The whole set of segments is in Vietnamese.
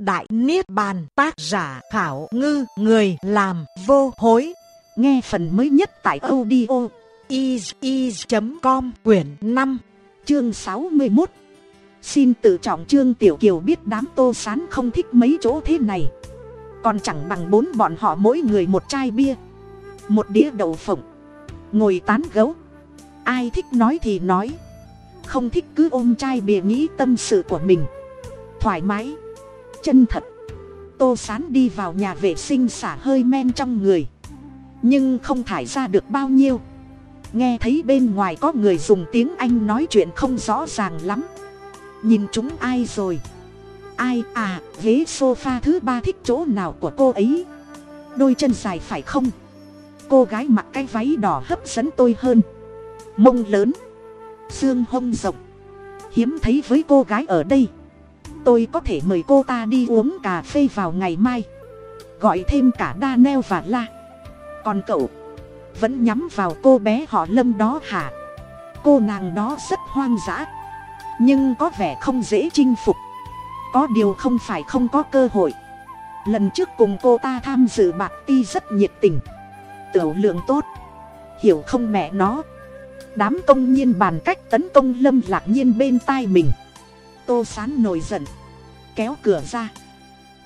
Đại Niết Bàn, tác giả khảo ngư, người làm vô hối. Nghe phần mới nhất tại audio is.com quyển 5 chương 61. Xin tự trọng trương Tiểu Kiều biết đám tô sán không thích mấy chỗ thế này. Còn chẳng bằng bốn bọn họ mỗi người một chai bia. Một đĩa đậu phộng. Ngồi tán gấu. Ai thích nói thì nói. Không thích cứ ôm chai bia nghĩ tâm sự của mình. Thoải mái chân thật. Tô sán đi vào nhà vệ sinh xả hơi men trong người. Nhưng không thải ra được bao nhiêu. Nghe thấy bên ngoài có người dùng tiếng anh nói chuyện không rõ ràng lắm. Nhìn chúng ai rồi? Ai à ghế s o f a thứ ba thích chỗ nào của cô ấy? Đôi chân dài phải không? Cô gái mặc cái váy đỏ hấp dẫn tôi hơn. Mông lớn. Xương hông rộng. Hiếm thấy với cô gái ở đây tôi có thể mời cô ta đi uống cà phê vào ngày mai. Gọi thêm cả đa neo và la. Còn cậu vẫn nhắm vào cô bé họ lâm đó hả? Cô nàng đó rất hoang dã, nhưng có vẻ không dễ chinh phục. Có điều không phải không có cơ hội. Lần trước cùng cô ta tham dự bạc ti rất nhiệt tình. Tiểu lượng tốt. Hiểu không mẹ nó? Đám công nhiên bàn cách tấn công lâm lạc nhiên bên tai mình tô sán nổi giận. Kéo cửa ra.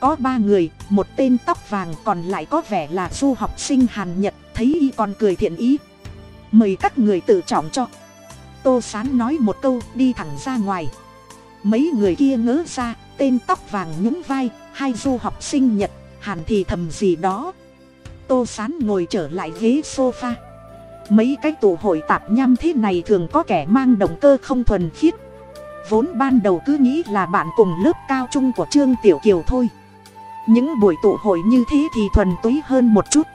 Có ba người, một tên tóc vàng còn lại có vẻ là du học sinh hàn nhật, thấy y còn cười thiện ý. Mời các người tự trọng cho. Tô sán nói một câu, đi thẳng ra ngoài. Mấy người kia ngớ ra, tên tóc vàng nhún vai, hai du học sinh nhật, hàn thì thầm gì đó. Tô sán ngồi trở lại ghế sofa. Mấy cái tụ hội tạp nham thế này thường có kẻ mang động cơ không thuần khiết vốn ban đầu cứ nghĩ là bạn cùng lớp cao trung của trương tiểu kiều thôi. Những buổi tụ hội như thế thì thuần túy hơn một chút.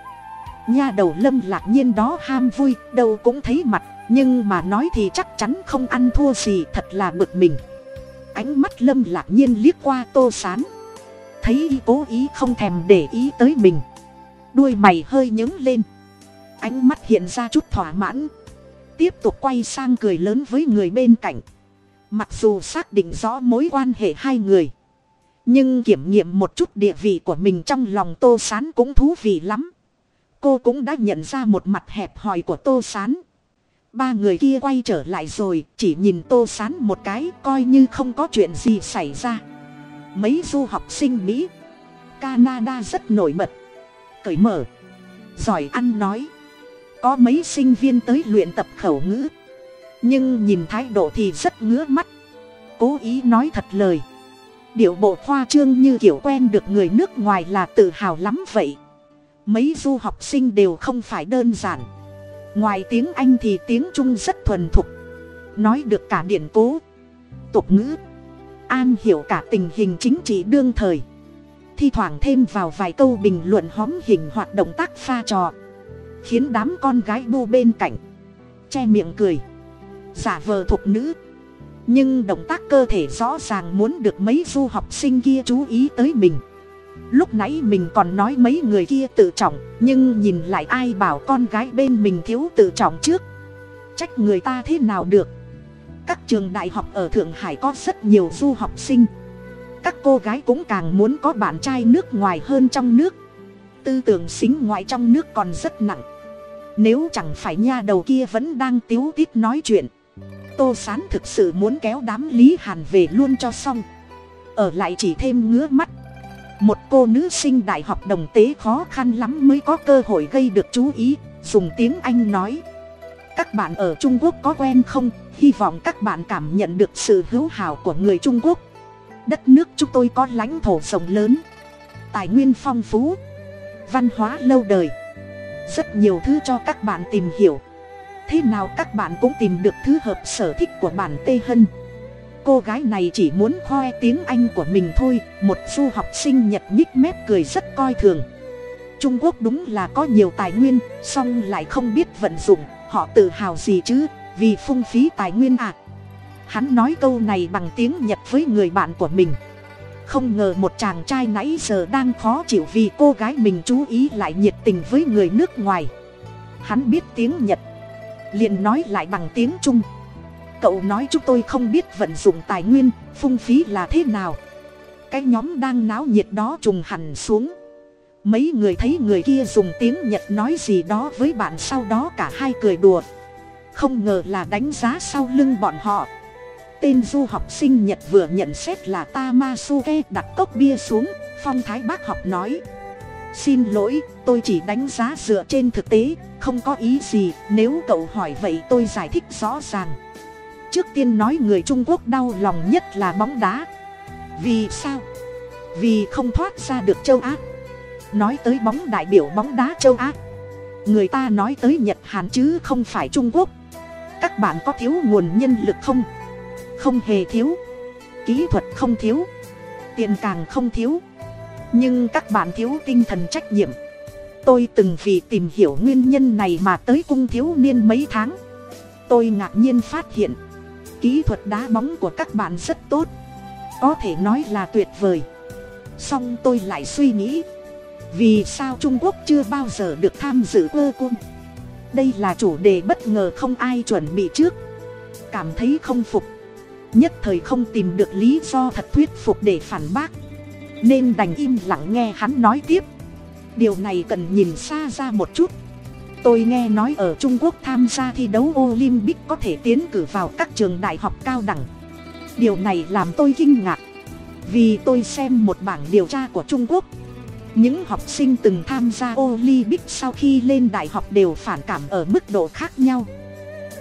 Nha đầu lâm lạc nhiên đó ham vui, đâu cũng thấy mặt, nhưng mà nói thì chắc chắn không ăn thua gì, thật là bực mình. Ánh mắt lâm lạc nhiên liếc qua tô sán. Thấy y cố ý không thèm để ý tới mình. Đuôi mày hơi nhướng lên. Ánh mắt hiện ra chút thỏa mãn. Tiếp tục quay sang cười lớn với người bên cạnh mặc dù xác định rõ mối quan hệ hai người, nhưng kiểm nghiệm một chút địa vị của mình trong lòng tô s á n cũng thú vị lắm. Cô cũng đã nhận ra một mặt hẹp hòi của tô s á n ba người kia quay trở lại rồi, chỉ nhìn tô s á n một cái, coi như không có chuyện gì xảy ra. Mấy du học sinh mỹ, canada rất nổi bật. Cởi mở, giỏi ăn nói. Có mấy sinh viên tới luyện tập khẩu ngữ nhưng nhìn thái độ thì rất ngứa mắt. Cố ý nói thật lời. Điệu bộ khoa trương như kiểu quen được người nước ngoài là tự hào lắm vậy. Mấy du học sinh đều không phải đơn giản. Ngoài tiếng anh thì tiếng trung rất thuần thục. Nói được cả điện cố, tục ngữ, an hiểu cả tình hình chính trị đương thời. Thi thoảng thêm vào vài câu bình luận hóm hình hoặc động tác pha trò, khiến đám con gái bu bên cạnh, che miệng cười giả vờ thuộc nữ. Nhưng động tác cơ thể rõ ràng muốn được mấy du học sinh kia chú ý tới mình. Lúc nãy mình còn nói mấy người kia tự trọng, nhưng nhìn lại ai bảo con gái bên mình thiếu tự trọng trước. Trách người ta thế nào được? Các trường đại học ở thượng hải có rất nhiều du học sinh. Các cô gái cũng càng muốn có bạn trai nước ngoài hơn trong nước. Tư tưởng xính ngoại trong nước còn rất nặng. Nếu chẳng phải nha đầu kia vẫn đang tiếu tít nói chuyện tô sán thực sự muốn kéo đám lý hàn về luôn cho xong. Ở lại chỉ thêm ngứa mắt. Một cô nữ sinh đại học đồng tế khó khăn lắm mới có cơ hội gây được chú ý, dùng tiếng anh nói. Các bạn ở trung quốc có quen không? Hy vọng các bạn cảm nhận được sự hữu hảo của người trung quốc. Đất nước chúng tôi có lãnh thổ rộng lớn. Tài nguyên phong phú. Văn hóa lâu đời. Rất nhiều thứ cho các bạn tìm hiểu thế nào các bạn cũng tìm được thứ hợp sở thích của bản tê hân. Cô gái này chỉ muốn khoe tiếng anh của mình thôi, một du học sinh nhật nhích mép cười rất coi thường. Trung quốc đúng là có nhiều tài nguyên, song lại không biết vận dụng, họ tự hào gì chứ, vì phung phí tài nguyên à. Hắn nói câu này bằng tiếng nhật với người bạn của mình. Không ngờ một chàng trai nãy giờ đang khó chịu vì cô gái mình chú ý lại nhiệt tình với người nước ngoài. Hắn biết tiếng nhật liền nói lại bằng tiếng trung. Cậu nói chúng tôi không biết vận dụng tài nguyên, phung phí là thế nào. Cái nhóm đang náo nhiệt đó trùng hẳn xuống. Mấy người thấy người kia dùng tiếng nhật nói gì đó với bạn sau đó cả hai cười đùa. Không ngờ là đánh giá sau lưng bọn họ. Tên du học sinh nhật vừa nhận xét là tamasuke đặt cốc bia xuống, phong thái bác học nói xin lỗi, tôi chỉ đánh giá dựa trên thực tế, không có ý gì, nếu cậu hỏi vậy tôi giải thích rõ ràng. Trước tiên nói người trung quốc đau lòng nhất là bóng đá. Vì sao? Vì không thoát ra được châu á. Nói tới bóng đại biểu bóng đá châu á. Người ta nói tới nhật hàn chứ không phải trung quốc. Các bạn có thiếu nguồn nhân lực không? Không hề thiếu. Kỹ thuật không thiếu. Tiền càng không thiếu nhưng các bạn thiếu tinh thần trách nhiệm. Tôi từng vì tìm hiểu nguyên nhân này mà tới cung thiếu niên mấy tháng. Tôi ngạc nhiên phát hiện, kỹ thuật đá bóng của các bạn rất tốt. Có thể nói là tuyệt vời. Song tôi lại suy nghĩ, vì sao trung quốc chưa bao giờ được tham dự cơ cung đây là chủ đề bất ngờ không ai chuẩn bị trước. Cảm thấy không phục. Nhất thời không tìm được lý do thật thuyết phục để phản bác nên đành im lặng nghe hắn nói tiếp. Điều này cần nhìn xa ra một chút. Tôi nghe nói ở trung quốc tham gia thi đấu olympic có thể tiến cử vào các trường đại học cao đẳng. Điều này làm tôi kinh ngạc, vì tôi xem một bảng điều tra của trung quốc. Những học sinh từng tham gia olympic sau khi lên đại học đều phản cảm ở mức độ khác nhau.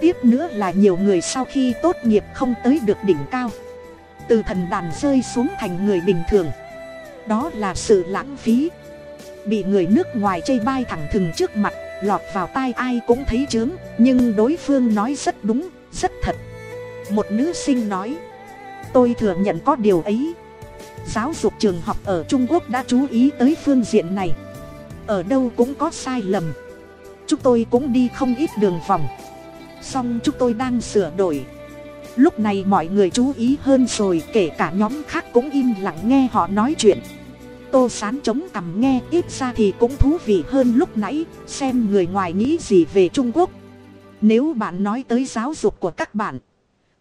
Tiếp nữa là nhiều người sau khi tốt nghiệp không tới được đỉnh cao. Từ thần đàn rơi xuống thành người bình thường đó là sự lãng phí. Bị người nước ngoài chây bai thẳng thừng trước mặt, lọt vào tai ai cũng thấy chướng, nhưng đối phương nói rất đúng, rất thật. Một nữ sinh nói, tôi thừa nhận có điều ấy. Giáo dục trường học ở trung quốc đã chú ý tới phương diện này. Ở đâu cũng có sai lầm. Chúng tôi cũng đi không ít đường vòng. Song chúng tôi đang sửa đổi lúc này mọi người chú ý hơn rồi, kể cả nhóm khác cũng im lặng nghe họ nói chuyện. Tô sán chống cằm nghe, ít ra thì cũng thú vị hơn lúc nãy, xem người ngoài nghĩ gì về trung quốc. Nếu bạn nói tới giáo dục của các bạn,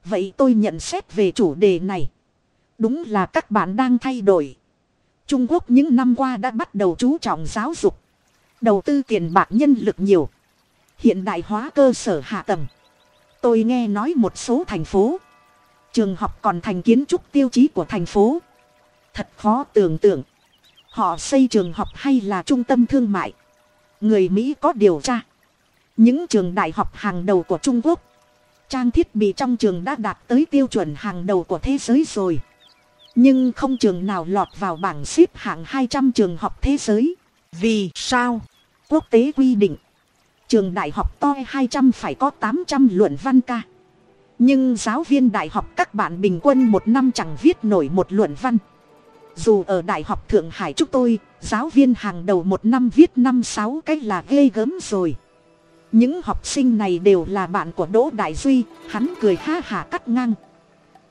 vậy tôi nhận xét về chủ đề này. Đúng là các bạn đang thay đổi. Trung quốc những năm qua đã bắt đầu chú trọng giáo dục, đầu tư tiền bạc nhân lực nhiều, hiện đại hóa cơ sở hạ tầng tôi nghe nói một số thành phố. Trường học còn thành kiến trúc tiêu chí của thành phố. Thật khó tưởng tượng. Họ xây trường học hay là trung tâm thương mại? Người mỹ có điều tra. Những trường đại học hàng đầu của trung quốc. Trang thiết bị trong trường đã đạt tới tiêu chuẩn hàng đầu của thế giới rồi. Nhưng không trường nào lọt vào bảng xếp hạng hai trăm trường học thế giới. Vì sao? Quốc tế quy định trường đại học to hai trăm phải có tám trăm luận văn ca. Nhưng giáo viên đại học các bạn bình quân một năm chẳng viết nổi một luận văn. Dù ở đại học thượng hải chúng tôi, giáo viên hàng đầu một năm viết năm sáu cái là ghê gớm rồi. Những học sinh này đều là bạn của đỗ đại duy, hắn cười ha hả cắt ngang.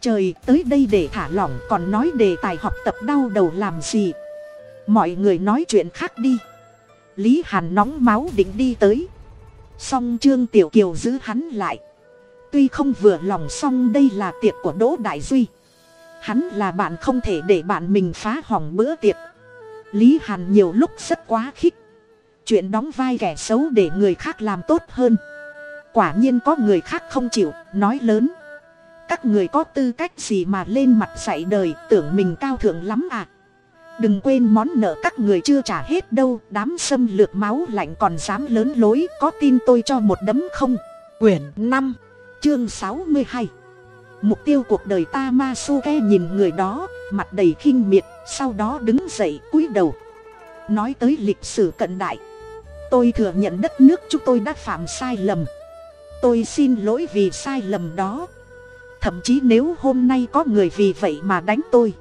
Trời, tới đây để thả lỏng, còn nói đề tài học tập đau đầu làm gì? Mọi người nói chuyện khác đi. Lý hàn nóng máu định đi tới song trương tiểu kiều giữ hắn lại. Tuy không vừa lòng song đây là tiệc của đỗ đại duy. Hắn là bạn không thể để bạn mình phá hỏng bữa tiệc. Lý hàn nhiều lúc rất quá khích. Chuyện đóng vai kẻ xấu để người khác làm tốt hơn. Quả nhiên có người khác không chịu, nói lớn. Các người có tư cách gì mà lên mặt dạy đời, tưởng mình cao thượng lắm à? Đừng quên món nợ các người chưa trả hết đâu, đám xâm lược máu lạnh còn dám lớn lối, có tin tôi cho một đấm không? Quyển năm, chương sáu mươi hai. Mục tiêu cuộc đời ta ma suke nhìn người đó, mặt đầy khinh miệt, sau đó đứng dậy, cúi đầu. Nói tới lịch sử cận đại. Tôi thừa nhận đất nước chúng tôi đã phạm sai lầm. Tôi xin lỗi vì sai lầm đó. Thậm chí nếu hôm nay có người vì vậy mà đánh tôi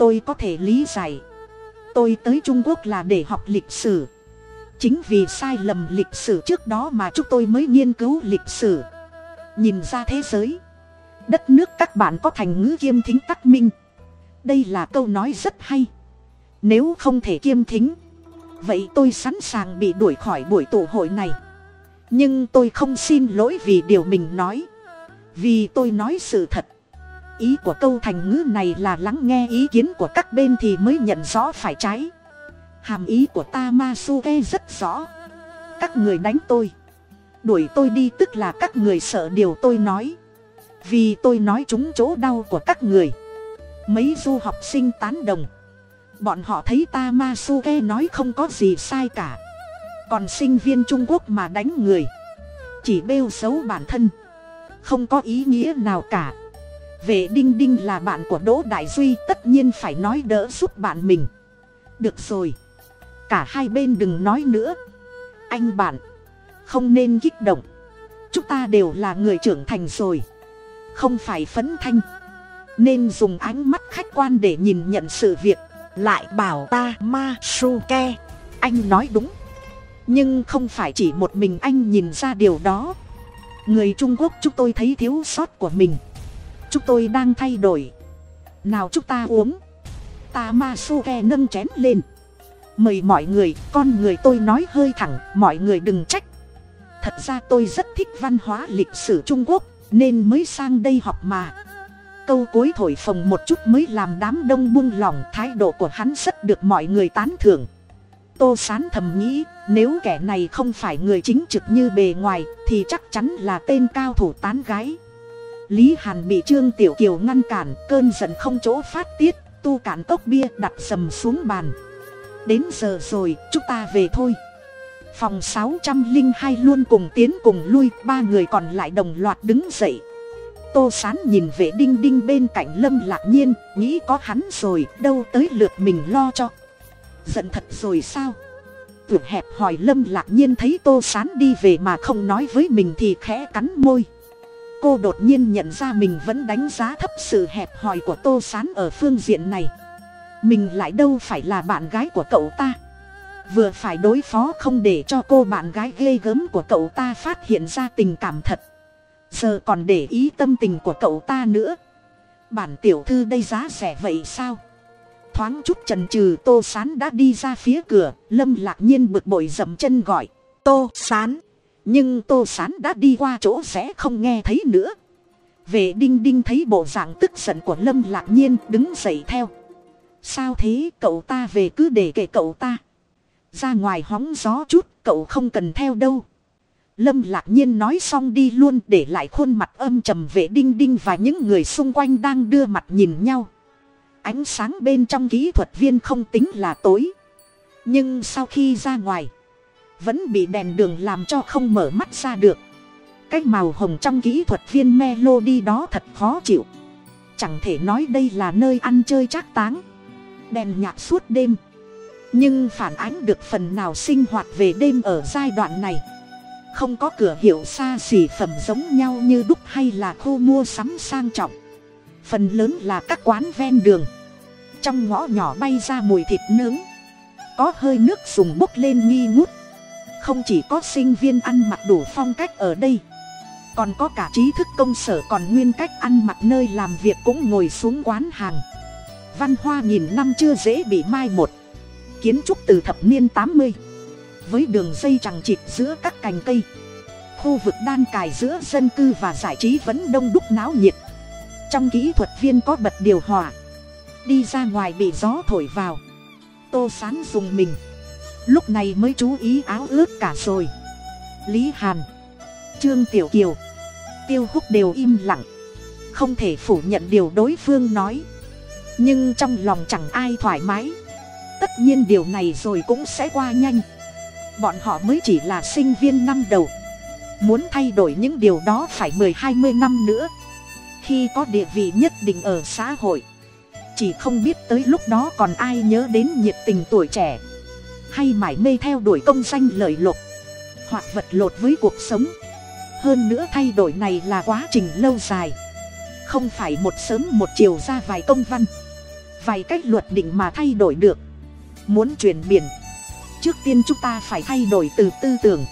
tôi có thể lý giải. Tôi tới trung quốc là để học lịch sử. Chính vì sai lầm lịch sử trước đó mà chúng tôi mới nghiên cứu lịch sử. Nhìn ra thế giới, đất nước các bạn có thành ngữ kiêm thính tắc minh. Đây là câu nói rất hay. Nếu không thể kiêm thính, vậy tôi sẵn sàng bị đuổi khỏi buổi tụ hội này. Nhưng tôi không xin lỗi vì điều mình nói. Vì tôi nói sự thật ý của câu thành ngữ này là lắng nghe ý kiến của các bên thì mới nhận rõ phải trái. Hàm ý của tamasuke rất rõ. Các người đánh tôi. Đuổi tôi đi tức là các người sợ điều tôi nói. Vì tôi nói trúng chỗ đau của các người. Mấy du học sinh tán đồng. Bọn họ thấy tamasuke nói không có gì sai cả. Còn sinh viên trung quốc mà đánh người. Chỉ bêu xấu bản thân. Không có ý nghĩa nào cả vệ đinh đinh là bạn của đỗ đại duy, tất nhiên phải nói đỡ giúp bạn mình. Được rồi. Cả hai bên đừng nói nữa. Anh bạn, không nên kích động. Chúng ta đều là người trưởng thành rồi. Không phải phấn thanh. Nên dùng ánh mắt khách quan để nhìn nhận sự việc. Lại bảo ta, ma su ke. Anh nói đúng. Nhưng không phải chỉ một mình anh nhìn ra điều đó. Người trung quốc chúng tôi thấy thiếu sót của mình chúng tôi đang thay đổi. Nào chúng ta uống. Ta ma su ke nâng chén lên. Mời mọi người, con người tôi nói hơi thẳng, mọi người đừng trách. Thật ra tôi rất thích văn hóa lịch sử trung quốc, nên mới sang đây học mà. Câu cuối thổi phồng một chút mới làm đám đông buông lỏng, thái độ của hắn rất được mọi người tán thưởng. Tô sán thầm nghĩ, nếu kẻ này không phải người chính trực như bề ngoài, thì chắc chắn là tên cao thủ tán gái lý hàn bị trương tiểu kiều ngăn cản, cơn giận không chỗ phát tiết, tu cản cốc bia đặt sầm xuống bàn. Đến giờ rồi, chúng ta về thôi. Phòng sáu trăm linh hai luôn cùng tiến cùng lui, ba người còn lại đồng loạt đứng dậy. Tô sán nhìn vệ đinh đinh bên cạnh lâm lạc nhiên, nghĩ có hắn rồi, đâu tới lượt mình lo cho. Giận thật rồi sao? Tưởng hẹp hỏi lâm lạc nhiên thấy tô sán đi về mà không nói với mình thì khẽ cắn môi cô đột nhiên nhận ra mình vẫn đánh giá thấp sự hẹp hòi của tô sán ở phương diện này. Mình lại đâu phải là bạn gái của cậu ta. Vừa phải đối phó không để cho cô bạn gái ghê gớm của cậu ta phát hiện ra tình cảm thật. Giờ còn để ý tâm tình của cậu ta nữa. Bản tiểu thư đây giá rẻ vậy sao? Thoáng chút trần trừ tô sán đã đi ra phía cửa, lâm lạc nhiên bực bội dậm chân gọi, tô sán nhưng tô sán đã đi qua chỗ sẽ không nghe thấy nữa. Vệ đinh đinh thấy bộ dạng tức giận của lâm lạc nhiên đứng dậy theo. Sao thế, cậu ta về cứ để kể cậu ta. Ra ngoài hóng gió chút, cậu không cần theo đâu. Lâm lạc nhiên nói xong đi luôn để lại khuôn mặt âm trầm vệ đinh đinh và những người xung quanh đang đưa mặt nhìn nhau. Ánh sáng bên trong kỹ thuật viên không tính là tối. Nhưng sau khi ra ngoài vẫn bị đèn đường làm cho không mở mắt ra được. Cái màu hồng trong kỹ thuật viên melody đó thật khó chịu. Chẳng thể nói đây là nơi ăn chơi trác táng. Đèn nhạc suốt đêm. Nhưng phản ánh được phần nào sinh hoạt về đêm ở giai đoạn này? Không có cửa hiệu xa xỉ phẩm giống nhau như đúc hay là khu mua sắm sang trọng. Phần lớn là các quán ven đường. Trong ngõ nhỏ bay ra mùi thịt nướng. Có hơi nước dùng bốc lên nghi ngút không chỉ có sinh viên ăn mặc đủ phong cách ở đây, còn có cả trí thức công sở, còn nguyên cách ăn mặc nơi làm việc cũng ngồi xuống quán hàng. Văn hoa nghìn năm chưa dễ bị mai một, kiến trúc từ thập niên tám mươi. Với đường dây chẳng chịt giữa các cành cây, khu vực đan cài giữa dân cư và giải trí vẫn đông đúc náo nhiệt. Trong kỹ thuật viên có bật điều hòa, đi ra ngoài bị gió thổi vào. Tô sán dùng mình lúc này mới chú ý áo ướt cả rồi. Lý hàn, trương tiểu kiều, tiêu húc đều im lặng, không thể phủ nhận điều đối phương nói. Nhưng trong lòng chẳng ai thoải mái. Tất nhiên điều này rồi cũng sẽ qua nhanh. Bọn họ mới chỉ là sinh viên năm đầu. Muốn thay đổi những điều đó phải mười, hai mươi năm nữa. Khi có địa vị nhất định ở xã hội, chỉ không biết tới lúc đó còn ai nhớ đến nhiệt tình tuổi trẻ hay mải mê theo đuổi công danh lợi lộc, hoặc vật lột với cuộc sống. Hơn nữa thay đổi này là quá trình lâu dài. Không phải một sớm một chiều ra vài công văn, vài cách luật định mà thay đổi được. Muốn chuyển biển, trước tiên chúng ta phải thay đổi từ tư tưởng.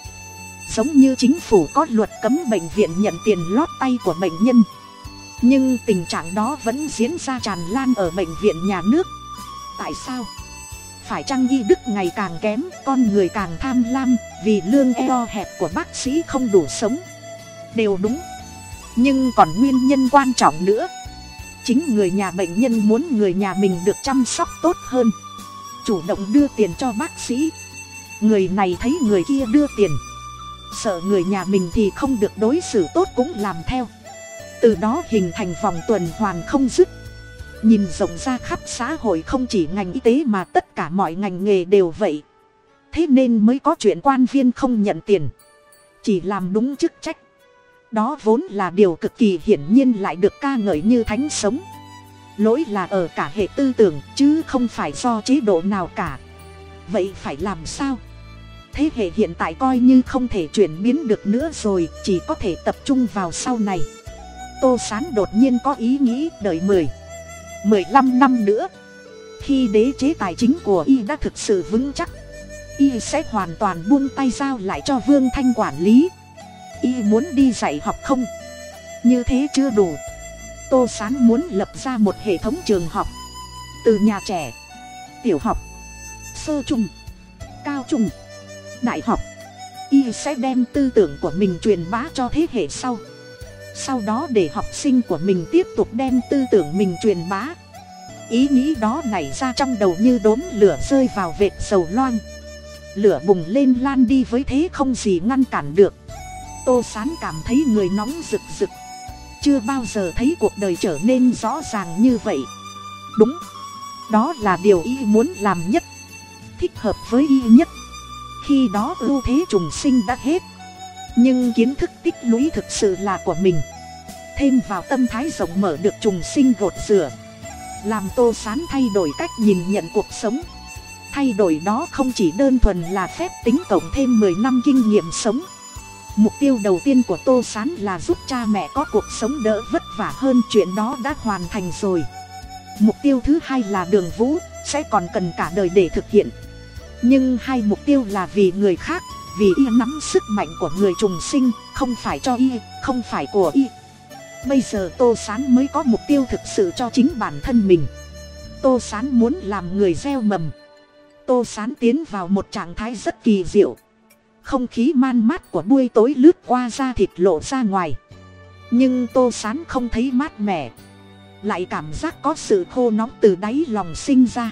Giống như chính phủ có luật cấm bệnh viện nhận tiền lót tay của bệnh nhân. Nhưng tình trạng đó vẫn diễn ra tràn lan ở bệnh viện nhà nước. Tại sao? Phải chăng y đức ngày càng kém, con người càng tham lam, vì lương eo hẹp của bác sĩ không đủ sống. Đều đúng. Nhưng còn nguyên nhân quan trọng nữa. Chính người nhà bệnh nhân muốn người nhà mình được chăm sóc tốt hơn. Chủ động đưa tiền cho bác sĩ. Người này thấy người kia đưa tiền. Sợ người nhà mình thì không được đối xử tốt cũng làm theo. Từ đó hình thành vòng tuần hoàn không dứt nhìn rộng ra khắp xã hội không chỉ ngành y tế mà tất cả mọi ngành nghề đều vậy. Thế nên mới có chuyện quan viên không nhận tiền. Chỉ làm đúng chức trách. Đó vốn là điều cực kỳ hiển nhiên lại được ca ngợi như thánh sống. Lỗi là ở cả hệ tư tưởng, chứ không phải do chế độ nào cả. Vậy phải làm sao? Thế hệ hiện tại coi như không thể chuyển biến được nữa rồi, chỉ có thể tập trung vào sau này. Tô sán đột nhiên có ý nghĩ, đợi mười mười lăm năm nữa. Khi đế chế tài chính của y đã thực sự vững chắc, y sẽ hoàn toàn buông tay giao lại cho vương thanh quản lý. Y muốn đi dạy học không? Như thế chưa đủ. Tô s á n muốn lập ra một hệ thống trường học. Từ nhà trẻ, tiểu học, sơ trung, cao trung, đại học, y sẽ đem tư tưởng của mình truyền bá cho thế hệ sau sau đó để học sinh của mình tiếp tục đem tư tưởng mình truyền bá. Ý nghĩ đó nảy ra trong đầu như đốm lửa rơi vào vệt dầu loang. Lửa bùng lên lan đi với thế không gì ngăn cản được. Tô sán cảm thấy người nóng rực rực. Chưa bao giờ thấy cuộc đời trở nên rõ ràng như vậy. Đúng. Đó là điều y muốn làm nhất. Thích hợp với y nhất. Khi đó ưu thế trùng sinh đã hết nhưng kiến thức tích lũy thực sự là của mình. Thêm vào tâm thái rộng mở được trùng sinh gột rửa. Làm tô sán thay đổi cách nhìn nhận cuộc sống. Thay đổi đó không chỉ đơn thuần là phép tính cộng thêm mười năm kinh nghiệm sống. Mục tiêu đầu tiên của tô sán là giúp cha mẹ có cuộc sống đỡ vất vả hơn chuyện đó đã hoàn thành rồi. Mục tiêu thứ hai là đường vũ, sẽ còn cần cả đời để thực hiện. Nhưng hai mục tiêu là vì người khác vì y nắm sức mạnh của người trùng sinh, không phải cho y, không phải của y. Bây giờ tô s á n mới có mục tiêu thực sự cho chính bản thân mình. Tô s á n muốn làm người gieo mầm. Tô s á n tiến vào một trạng thái rất kỳ diệu. Không khí man mát của buổi tối lướt qua da thịt lộ ra ngoài. Nhưng tô s á n không thấy mát mẻ. Lại cảm giác có sự khô nóng từ đáy lòng sinh ra.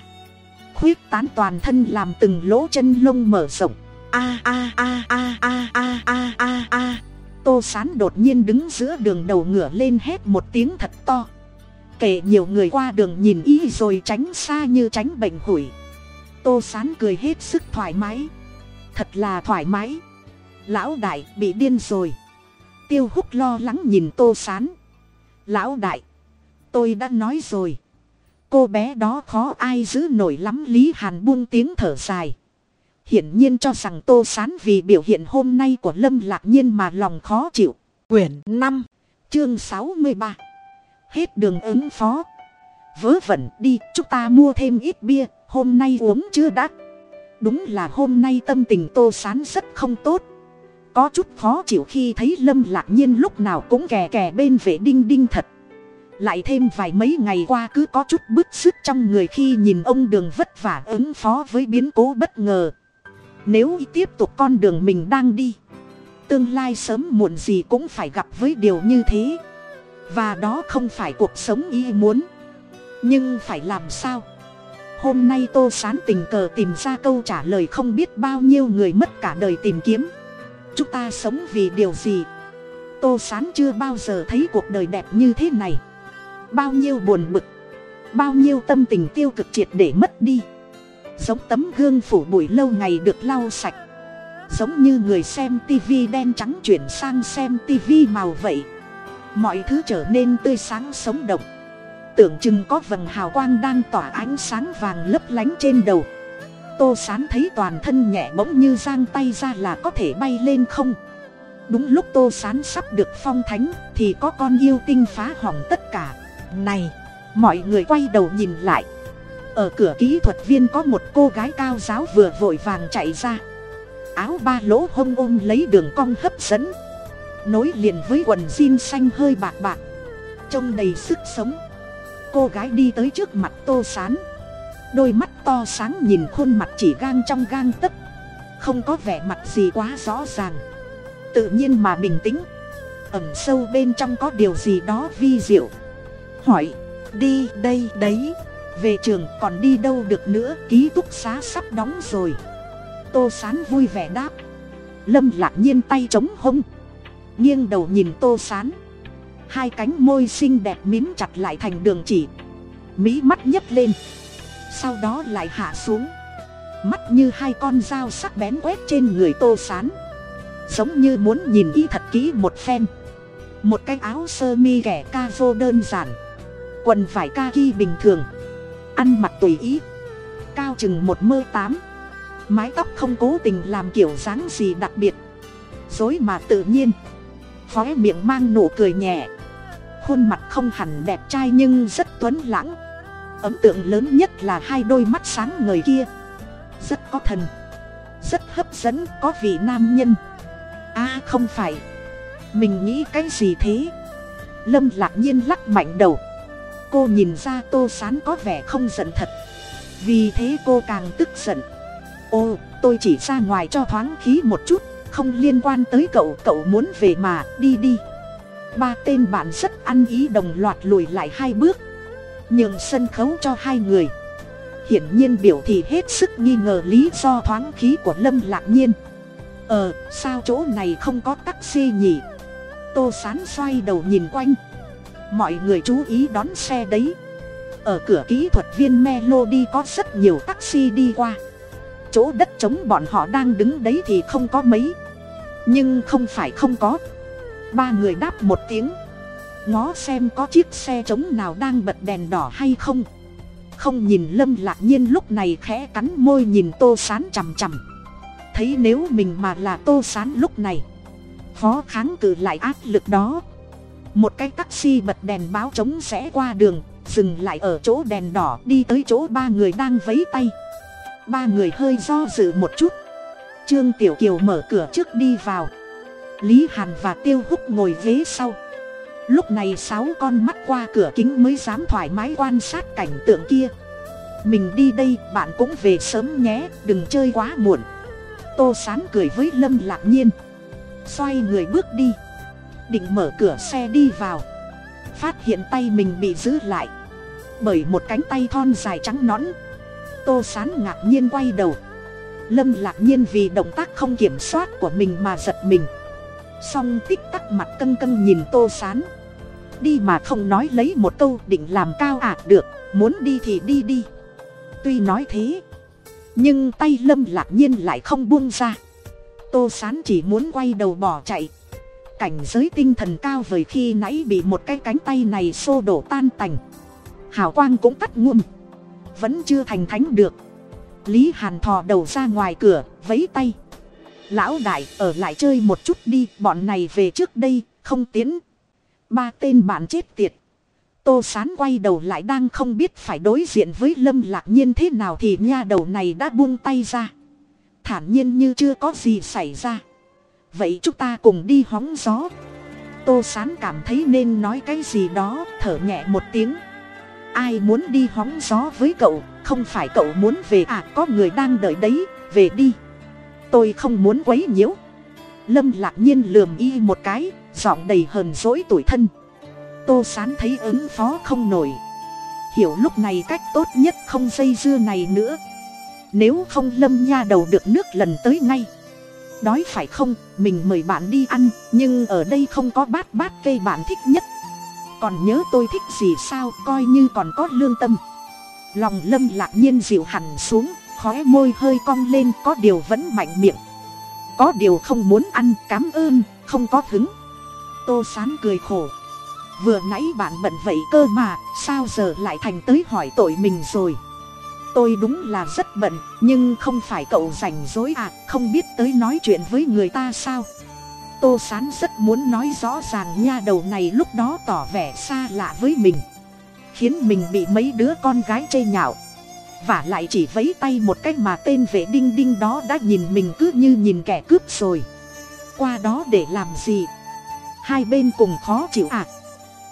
Khuyết tán toàn thân làm từng lỗ chân lông mở rộng a a a a a a a a a. Tô sán đột nhiên đứng giữa đường đầu ngửa lên hét một tiếng thật to. Kể nhiều người qua đường nhìn y rồi tránh xa như tránh bệnh hủi. Tô sán cười hết sức thoải mái. Thật là thoải mái. Lão đại bị điên rồi. Tiêu hút lo lắng nhìn tô sán. Lão đại, tôi đã nói rồi. Cô bé đó khó ai giữ nổi lắm, lý hàn buông tiếng thở dài hiển nhiên cho rằng tô sán vì biểu hiện hôm nay của lâm lạc nhiên mà lòng khó chịu. Quyển năm, chương sáu mươi ba. Hết đường ứng phó. Vớ vẩn, đi, chúng ta mua thêm ít bia, hôm nay uống chưa đắt đúng là hôm nay tâm tình tô sán rất không tốt. Có chút khó chịu khi thấy lâm lạc nhiên lúc nào cũng kè kè bên vệ đinh đinh thật. Lại thêm vài mấy ngày qua cứ có chút bứt sức trong người khi nhìn ông đường vất vả ứng phó với biến cố bất ngờ nếu y tiếp tục con đường mình đang đi, tương lai sớm muộn gì cũng phải gặp với điều như thế. Và đó không phải cuộc sống y muốn, nhưng phải làm sao? Hôm nay tô sán tình cờ tìm ra câu trả lời không biết bao nhiêu người mất cả đời tìm kiếm. Chúng ta sống vì điều gì? Tô sán chưa bao giờ thấy cuộc đời đẹp như thế này. Bao nhiêu buồn bực, bao nhiêu tâm tình tiêu cực triệt để mất đi giống tấm gương phủ bụi lâu ngày được lau sạch. Giống như người xem tivi đen trắng chuyển sang xem tivi màu vậy. Mọi thứ trở nên tươi sáng sống động. Tưởng chừng có vầng hào quang đang tỏa ánh sáng vàng lấp lánh trên đầu. Tô sán thấy toàn thân nhẹ bỗng như giang tay ra là có thể bay lên không? Đúng lúc tô sán sắp được phong thánh thì có con yêu tinh phá hỏng tất cả. Này, mọi người quay đầu nhìn lại ở cửa kỹ thuật viên có một cô gái cao giáo vừa vội vàng chạy ra. Áo ba lỗ hông ôm lấy đường cong hấp dẫn. Nối liền với quần jean xanh hơi bạc bạc. Trông đầy sức sống. Cô gái đi tới trước mặt tô sán. Đôi mắt to sáng nhìn khuôn mặt chỉ gang trong gang tấc. Không có vẻ mặt gì quá rõ ràng. Tự nhiên mà bình tĩnh. Ẩm sâu bên trong có điều gì đó vi diệu. Hỏi, đi, đây, đấy về trường còn đi đâu được nữa, ký túc xá sắp đóng rồi. Tô sán vui vẻ đáp. Lâm lạc nhiên tay chống hông. Nghiêng đầu nhìn tô sán. Hai cánh môi xinh đẹp mím chặt lại thành đường chỉ. Mỹ mắt nhấc lên. Sau đó lại hạ xuống. Mắt như hai con dao sắc bén quét trên người tô sán. Giống như muốn nhìn y thật kỹ một phen. Một cái áo sơ mi kẻ ca vô đơn giản. Quần vải ca ki bình thường ăn mặc tùy ý. Cao chừng một mơ tám. Mái tóc không cố tình làm kiểu dáng gì đặc biệt. Dối mà tự nhiên. Khóe miệng mang nụ cười nhẹ. Khuôn mặt không hẳn đẹp trai nhưng rất tuấn lãng. Ấn tượng lớn nhất là hai đôi mắt sáng người kia. Rất có thần. Rất hấp dẫn, có vị nam nhân. A, không phải. Mình nghĩ cái gì thế? Lâm lạc nhiên lắc mạnh đầu cô nhìn ra tô sán có vẻ không giận thật. Vì thế cô càng tức giận. Ô, tôi chỉ ra ngoài cho thoáng khí một chút, không liên quan tới cậu cậu muốn về mà, đi đi. Ba tên bạn rất ăn ý đồng loạt lùi lại hai bước. Nhường sân khấu cho hai người. Hiển nhiên biểu thị hết sức nghi ngờ lý do thoáng khí của lâm lạc nhiên. Ờ sao chỗ này không có taxi nhỉ? Tô sán xoay đầu nhìn quanh mọi người chú ý đón xe đấy. Ở cửa kỹ thuật viên melody có rất nhiều taxi đi qua. Chỗ đất trống bọn họ đang đứng đấy thì không có mấy. Nhưng không phải không có. Ba người đáp một tiếng. Ngó xem có chiếc xe trống nào đang bật đèn đỏ hay không. Không nhìn lâm lạc nhiên lúc này khẽ cắn môi nhìn tô sán chằm chằm. Thấy nếu mình mà là tô sán lúc này khó kháng cự lại áp lực đó một cái taxi bật đèn báo trống sẽ qua đường, dừng lại ở chỗ đèn đỏ, đi tới chỗ ba người đang vấy tay. Ba người hơi do dự một chút. Trương tiểu kiều mở cửa trước đi vào. Lý hàn và tiêu húc ngồi ghế sau. Lúc này sáu con mắt qua cửa kính mới dám thoải mái quan sát cảnh tượng kia. Mình đi đây, bạn cũng về sớm nhé, đừng chơi quá muộn. Tô sán cười với lâm lạc nhiên. Xoay người bước đi định mở cửa xe đi vào. Phát hiện tay mình bị giữ lại. Bởi một cánh tay thon dài trắng nõn. Tô sán ngạc nhiên quay đầu. Lâm lạc nhiên vì động tác không kiểm soát của mình mà giật mình. Song tích tắc mặt cân cân nhìn tô sán. Đi mà không nói lấy một câu định làm cao ạt được, muốn đi thì đi đi. Tuy nói thế, nhưng tay lâm lạc nhiên lại không buông ra. Tô sán chỉ muốn quay đầu bỏ chạy cảnh giới tinh thần cao vời khi nãy bị một cái cánh tay này xô đổ tan tành. Hào quang cũng tắt nguồn. Vẫn chưa thành thánh được. Lý hàn thò đầu ra ngoài cửa vấy tay. Lão đại, ở lại chơi một chút đi, bọn này về trước đây, không tiến. Ba tên bạn chết tiệt. Tô sán quay đầu lại đang không biết phải đối diện với lâm lạc nhiên thế nào thì nha đầu này đã buông tay ra. Thản nhiên như chưa có gì xảy ra vậy chúng ta cùng đi hóng gió. Tô sán cảm thấy nên nói cái gì đó, thở nhẹ một tiếng. Ai muốn đi hóng gió với cậu? Không phải cậu muốn về à có người đang đợi đấy, về đi. Tôi không muốn quấy nhiễu. Lâm lạc nhiên lườm y một cái, giọng đầy hờn dỗi tuổi thân. Tô sán thấy ứng phó không nổi. Hiểu lúc này cách tốt nhất không dây dưa này nữa. Nếu không lâm nha đầu được nước lần tới ngay đói phải không? Mình mời bạn đi ăn, nhưng ở đây không có bát bát cây bạn thích nhất. Còn nhớ tôi thích gì sao? Coi như còn có lương tâm. Lòng lâm lạc nhiên dịu hẳn xuống khói môi hơi cong lên, có điều vẫn mạnh miệng. Có điều không muốn ăn cám ơn, không có hứng. Tô sán cười khổ. Vừa nãy bạn bận vậy cơ mà, sao giờ lại thành tới hỏi tội mình rồi? Tôi đúng là rất bận, nhưng không phải cậu rảnh rối à không biết tới nói chuyện với người ta sao? Tô sán rất muốn nói rõ ràng nha, đầu này lúc đó tỏ vẻ xa lạ với mình, khiến mình bị mấy đứa con gái chê nhạo. Và lại chỉ vấy tay một cách mà tên vệ đinh đinh đó đã nhìn mình cứ như nhìn kẻ cướp rồi. Qua đó để làm gì? Hai bên cùng khó chịu ạ à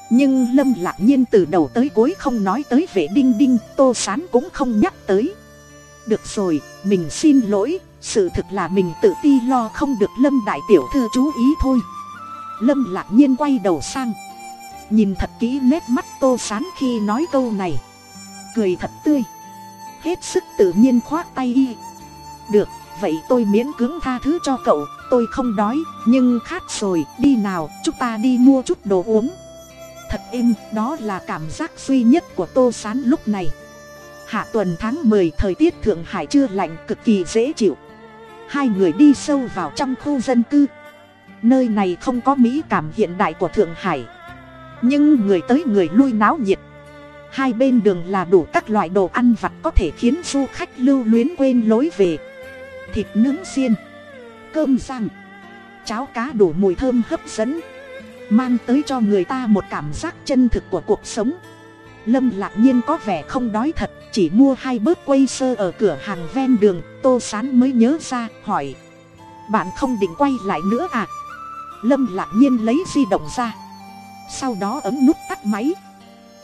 nhưng lâm lạc nhiên từ đầu tới cuối không nói tới vệ đinh đinh, tô sán cũng không nhắc tới. Được rồi, mình xin lỗi, sự thực là mình tự ti lo không được lâm đại tiểu thư chú ý thôi. Lâm lạc nhiên quay đầu sang, nhìn thật kỹ nét mắt tô sán khi nói câu này. Cười thật tươi. Hết sức tự nhiên khoác tay y. Được, vậy tôi miễn cưỡng tha thứ cho cậu, tôi không đói, nhưng khát rồi, đi nào, chúng ta đi mua chút đồ uống thật êm, đó là cảm giác duy nhất của tô sán lúc này. Hạ tuần tháng mười ư ơ i thời tiết thượng hải chưa lạnh, cực kỳ dễ chịu. Hai người đi sâu vào trong khu dân cư. Nơi này không có mỹ cảm hiện đại của thượng hải. Nhưng người tới người lui náo nhiệt. Hai bên đường là đủ các loại đồ ăn vặt có thể khiến du khách lưu luyến quên lối về. Thịt nướng xiên, cơm rang, cháo cá đủ mùi thơm hấp dẫn mang tới cho người ta một cảm giác chân thực của cuộc sống. Lâm lạc nhiên có vẻ không đói thật, chỉ mua hai bớt quay sơ ở cửa hàng ven đường, tô sán mới nhớ ra, hỏi. Bạn không định quay lại nữa à? Lâm lạc nhiên lấy di động ra. Sau đó ấn nút tắt máy.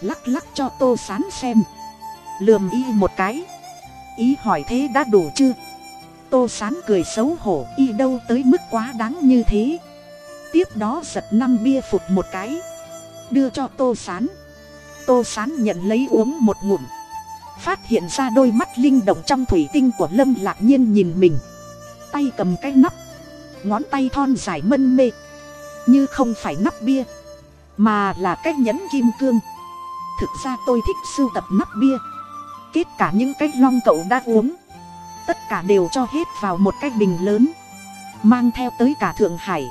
Lắc lắc cho tô sán xem. Lườm y một cái. Ý hỏi thế đã đủ chưa? Tô sán cười xấu hổ, y đâu tới mức quá đáng như thế? Tiếp đó giật năm bia phụt một cái. Đưa cho tô sán. Tô sán nhận lấy uống một ngụm. Phát hiện ra đôi mắt linh động trong thủy tinh của lâm lạc nhiên nhìn mình. Tay cầm cái nắp. Ngón tay thon dài mân mê. Như không phải nắp bia, mà là cái nhẫn kim cương. Thực ra tôi thích sưu tập nắp bia. Kết cả những cái long cậu đã uống. Tất cả đều cho hết vào một cái bình lớn. Mang theo tới cả thượng hải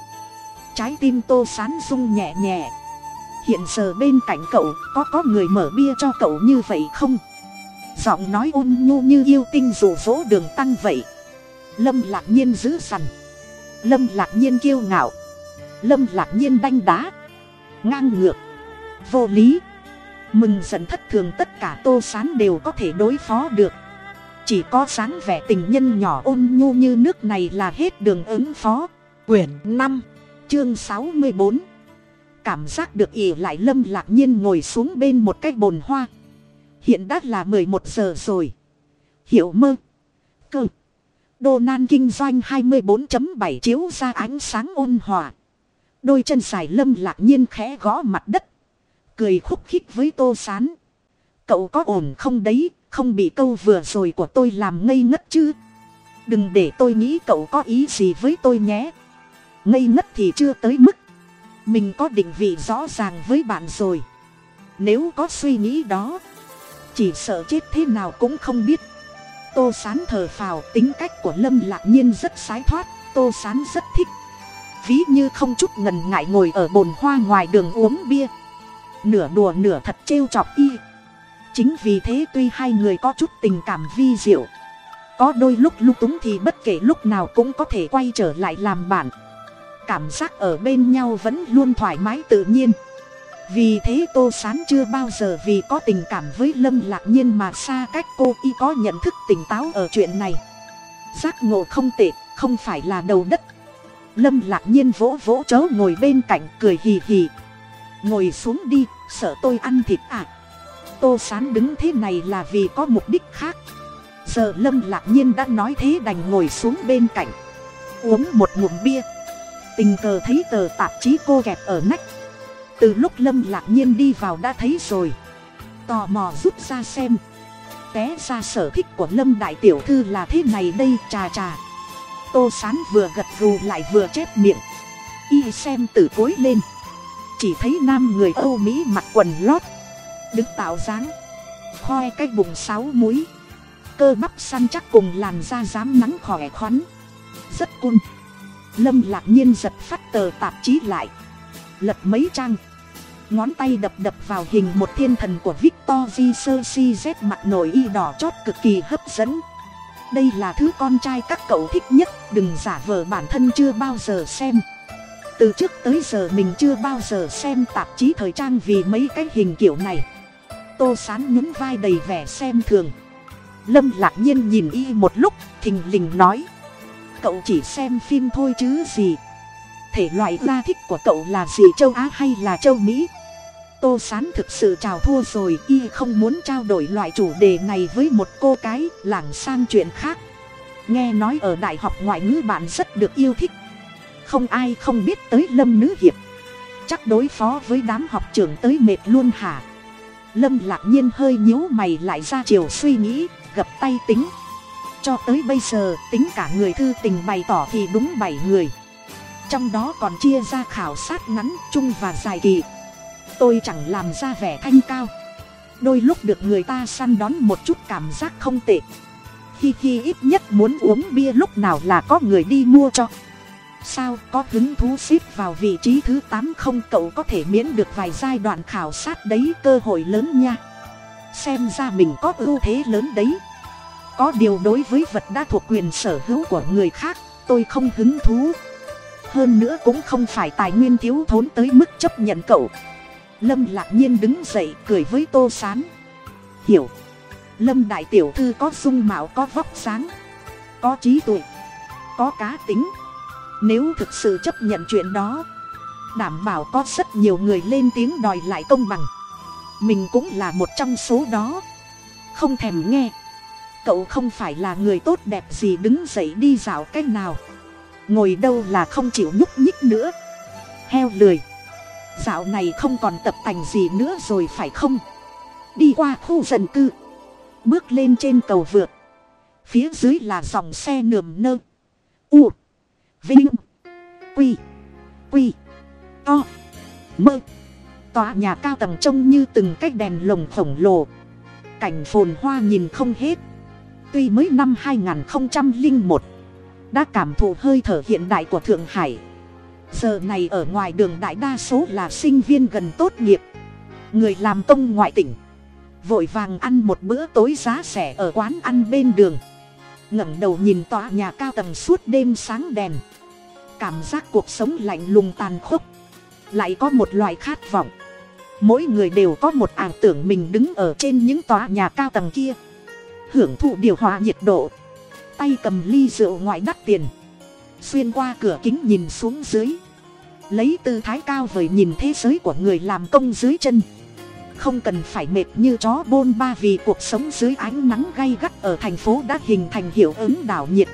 trái tim tô sán rung nhẹ nhẹ. Hiện giờ bên cạnh cậu, có có người mở bia cho cậu như vậy không? Giọng nói ôn nhu như yêu tinh rủ rỗ đường tăng vậy. Lâm lạc nhiên dữ dằn lâm lạc nhiên kiêu ngạo. Lâm lạc nhiên đanh đá. Ngang ngược. Vô lý. Mừng dần thất thường tất cả tô sán đều có thể đối phó được. Chỉ có sáng vẻ tình nhân nhỏ ôn nhu như nước này là hết đường ứng phó. Quyển năm chương sáu mươi bốn. Cảm giác được ỉ lại lâm lạc nhiên ngồi xuống bên một cái bồn hoa. Hiện đã là mười một giờ rồi. Hiệu mơ. Cơ. Đô nan kinh doanh hai mươi bốn bảy chiếu ra ánh sáng ôn hòa. Đôi chân dài lâm lạc nhiên khẽ gõ mặt đất. Cười khúc khích với tô sán. Cậu có ổn không đấy? Không bị câu vừa rồi của tôi làm ngây ngất chứ? Đừng để tôi nghĩ cậu có ý gì với tôi nhé ngây ngất thì chưa tới mức. Mình có định vị rõ ràng với bạn rồi. Nếu có suy nghĩ đó, chỉ sợ chết thế nào cũng không biết. Tô sán thờ phào, tính cách của lâm lạc nhiên rất sái thoát, tô sán rất thích. Ví như không chút ngần ngại ngồi ở bồn hoa ngoài đường uống bia. Nửa đùa nửa thật trêu chọc y. Chính vì thế tuy hai người có chút tình cảm vi diệu, có đôi lúc lung túng thì bất kể lúc nào cũng có thể quay trở lại làm bạn cảm giác ở bên nhau vẫn luôn thoải mái tự nhiên. Vì thế tô sán chưa bao giờ vì có tình cảm với lâm lạc nhiên mà xa cách cô y có nhận thức tỉnh táo ở chuyện này. Giác ngộ không tệ, không phải là đầu đất. Lâm lạc nhiên vỗ vỗ chớ ngồi bên cạnh cười hì hì. Ngồi xuống đi, sợ tôi ăn thịt à tô sán đứng thế này là vì có mục đích khác. Giờ lâm lạc nhiên đã nói thế đành ngồi xuống bên cạnh. Uống một ngụm bia tình cờ thấy tờ tạp chí cô kẹp ở nách. Từ lúc lâm lạc nhiên đi vào đã thấy rồi. Tò mò rút ra xem. Té ra sở thích của lâm đại tiểu thư là thế này đây trà trà tô sán vừa gật gù lại vừa chép miệng. Y xem từ cối lên. Chỉ thấy nam người âu mỹ mặc quần lót. Đứng tạo dáng. Khoe cái bụng sáu múi. Cơ bắp săn chắc cùng làn da dám nắng khỏe khoắn. Rất cun lâm lạc nhiên giật phát tờ tạp chí lại. Lật mấy trang. Ngón tay đập đập vào hình một thiên thần của victor di sơ si z mặt nổi y đỏ chót cực kỳ hấp dẫn. Đây là thứ con trai các cậu thích nhất, đừng giả vờ bản thân chưa bao giờ xem. Từ trước tới giờ mình chưa bao giờ xem tạp chí thời trang vì mấy cái hình kiểu này. Tô sán nhún vai đầy vẻ xem thường. Lâm lạc nhiên nhìn y một lúc, thình lình nói cậu chỉ xem phim thôi chứ gì. Thể loại la thích của cậu là gì, châu á hay là châu mỹ? Tô sán thực sự chào thua rồi, y không muốn trao đổi loại chủ đề này với một cô cái lảng sang chuyện khác. Nghe nói ở đại học ngoại ngữ bạn rất được yêu thích. Không ai không biết tới lâm nữ hiệp. Chắc đối phó với đám học trưởng tới mệt luôn hả? Lâm lạc nhiên hơi nhíu mày lại ra chiều suy nghĩ, gập tay tính cho tới bây giờ, tính cả người thư tình bày tỏ thì đúng bảy người. Trong đó còn chia ra khảo sát ngắn, chung và dài kỳ. Tôi chẳng làm ra vẻ thanh cao. Đôi lúc được người ta săn đón một chút cảm giác không tệ. Khi khi ít nhất muốn uống bia lúc nào là có người đi mua cho. Sao có hứng thú ship vào vị trí thứ tám không? Cậu có thể miễn được vài giai đoạn khảo sát đấy, cơ hội lớn nha. Xem ra mình có ưu thế lớn đấy có điều đối với vật đã thuộc quyền sở hữu của người khác, tôi không hứng thú. Hơn nữa cũng không phải tài nguyên thiếu thốn tới mức chấp nhận cậu. Lâm lạc nhiên đứng dậy cười với tô s á n hiểu. Lâm đại tiểu thư có dung mạo, có vóc sáng có trí tuệ, có cá tính. Nếu thực sự chấp nhận chuyện đó, đảm bảo có rất nhiều người lên tiếng đòi lại công bằng. Mình cũng là một trong số đó. Không thèm nghe cậu không phải là người tốt đẹp gì đứng dậy đi dạo c á c h nào. Ngồi đâu là không chịu nhúc nhích nữa. Heo lười. Dạo này không còn tập tành gì nữa rồi phải không? Đi qua khu dân cư. Bước lên trên cầu vượt. Phía dưới là dòng xe nườm nơ. U. Vinh. Quy. Quy. To. Mơ. Tòa nhà cao tầng trông như từng cái đèn lồng khổng lồ. Cảnh phồn hoa nhìn không hết tuy mới năm hai nghìn một đã cảm thụ hơi thở hiện đại của thượng hải, giờ này ở ngoài đường đại đa số là sinh viên gần tốt nghiệp, người làm công ngoại tỉnh, vội vàng ăn một bữa tối giá rẻ ở quán ăn bên đường. Ngẩng đầu nhìn tòa nhà cao tầng suốt đêm sáng đèn, cảm giác cuộc sống lạnh lùng tàn khốc, lại có một loại khát vọng. Mỗi người đều có một ảo tưởng mình đứng ở trên những tòa nhà cao tầng kia hưởng thụ điều hòa nhiệt độ. Tay cầm ly rượu ngoại đắt tiền. Xuyên qua cửa kính nhìn xuống dưới. Lấy tư thái cao vời nhìn thế giới của người làm công dưới chân. Không cần phải mệt như chó bôn ba vì cuộc sống dưới ánh nắng gay gắt ở thành phố đã hình thành hiệu ứng đảo nhiệt.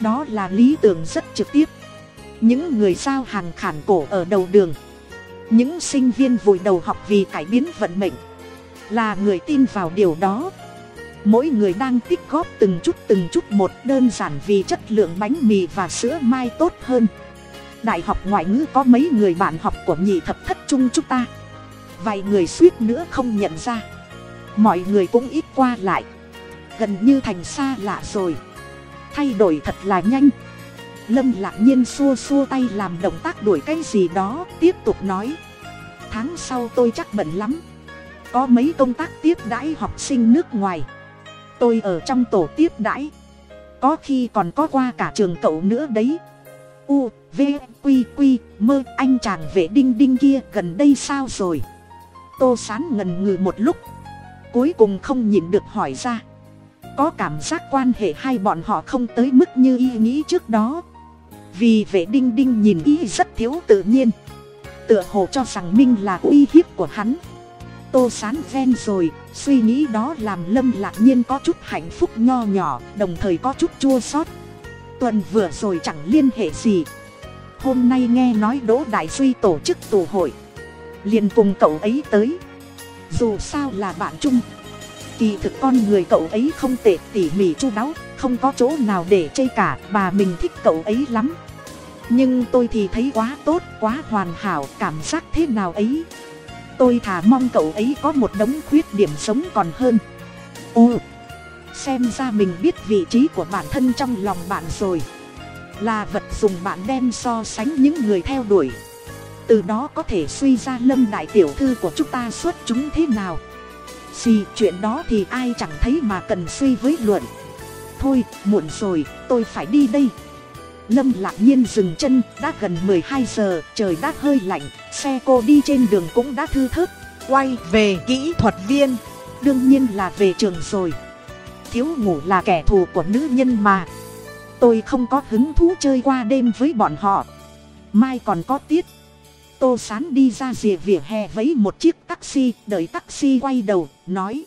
Đó là lý tưởng rất trực tiếp. Những người giao hàng khản cổ ở đầu đường. Những sinh viên vùi đầu học vì cải biến vận mệnh. Là người tin vào điều đó mỗi người đang tích góp từng chút từng chút một đơn giản vì chất lượng bánh mì và sữa mai tốt hơn. Đại học ngoại ngữ có mấy người bạn học của nhị thập thất chung chúng ta. Vài người suýt nữa không nhận ra. Mọi người cũng ít qua lại. Gần như thành xa lạ rồi. Thay đổi thật là nhanh. Lâm lạc nhiên xua xua tay làm động tác đuổi cái gì đó, tiếp tục nói. Tháng sau tôi chắc bận lắm. Có mấy công tác tiếp đãi học sinh nước ngoài tôi ở trong tổ tiếp đãi. Có khi còn có qua cả trường cậu nữa đấy. U, v, q q, mơ, anh chàng vệ đinh đinh kia gần đây sao rồi? Tô sán ngần ngừ một lúc, cuối cùng không nhìn được hỏi ra. Có cảm giác quan hệ hai bọn họ không tới mức như y nghĩ trước đó? Vì vệ đinh đinh nhìn y rất thiếu tự nhiên, tựa hồ cho rằng minh là uy hiếp của hắn tô sán ven rồi, suy nghĩ đó làm lâm lạc nhiên có chút hạnh phúc nho nhỏ, đồng thời có chút chua sót. Tuần vừa rồi chẳng liên hệ gì. Hôm nay nghe nói đỗ đại duy tổ chức tù hội. Liền cùng cậu ấy tới. Dù sao là bạn chung. Kỳ thực con người cậu ấy không tệ, tỉ mỉ chu đáo, không có chỗ nào để chê cả, bà mình thích cậu ấy lắm. Nhưng tôi thì thấy quá tốt, quá hoàn hảo, cảm giác thế nào ấy? Tôi thà mong cậu ấy có một đống khuyết điểm sống còn hơn. Ô xem ra mình biết vị trí của bản thân trong lòng bạn rồi. Là vật dùng bạn đem so sánh những người theo đuổi. Từ đó có thể suy ra lâm đại tiểu thư của chúng ta xuất chúng thế nào. Xì, chuyện đó thì ai chẳng thấy mà cần suy với luận. Thôi, muộn rồi, tôi phải đi đây. Lâm lạc nhiên dừng chân, đã gần m ộ ư ơ i hai giờ, trời đã hơi lạnh xe cô đi trên đường cũng đã thư thớt, quay về kỹ thuật viên. Đương nhiên là về trường rồi. Thiếu ngủ là kẻ thù của nữ nhân mà. Tôi không có hứng thú chơi qua đêm với bọn họ. Mai còn có tiết. Tô sán đi ra rìa vỉa hè với một chiếc taxi, đợi taxi quay đầu, nói,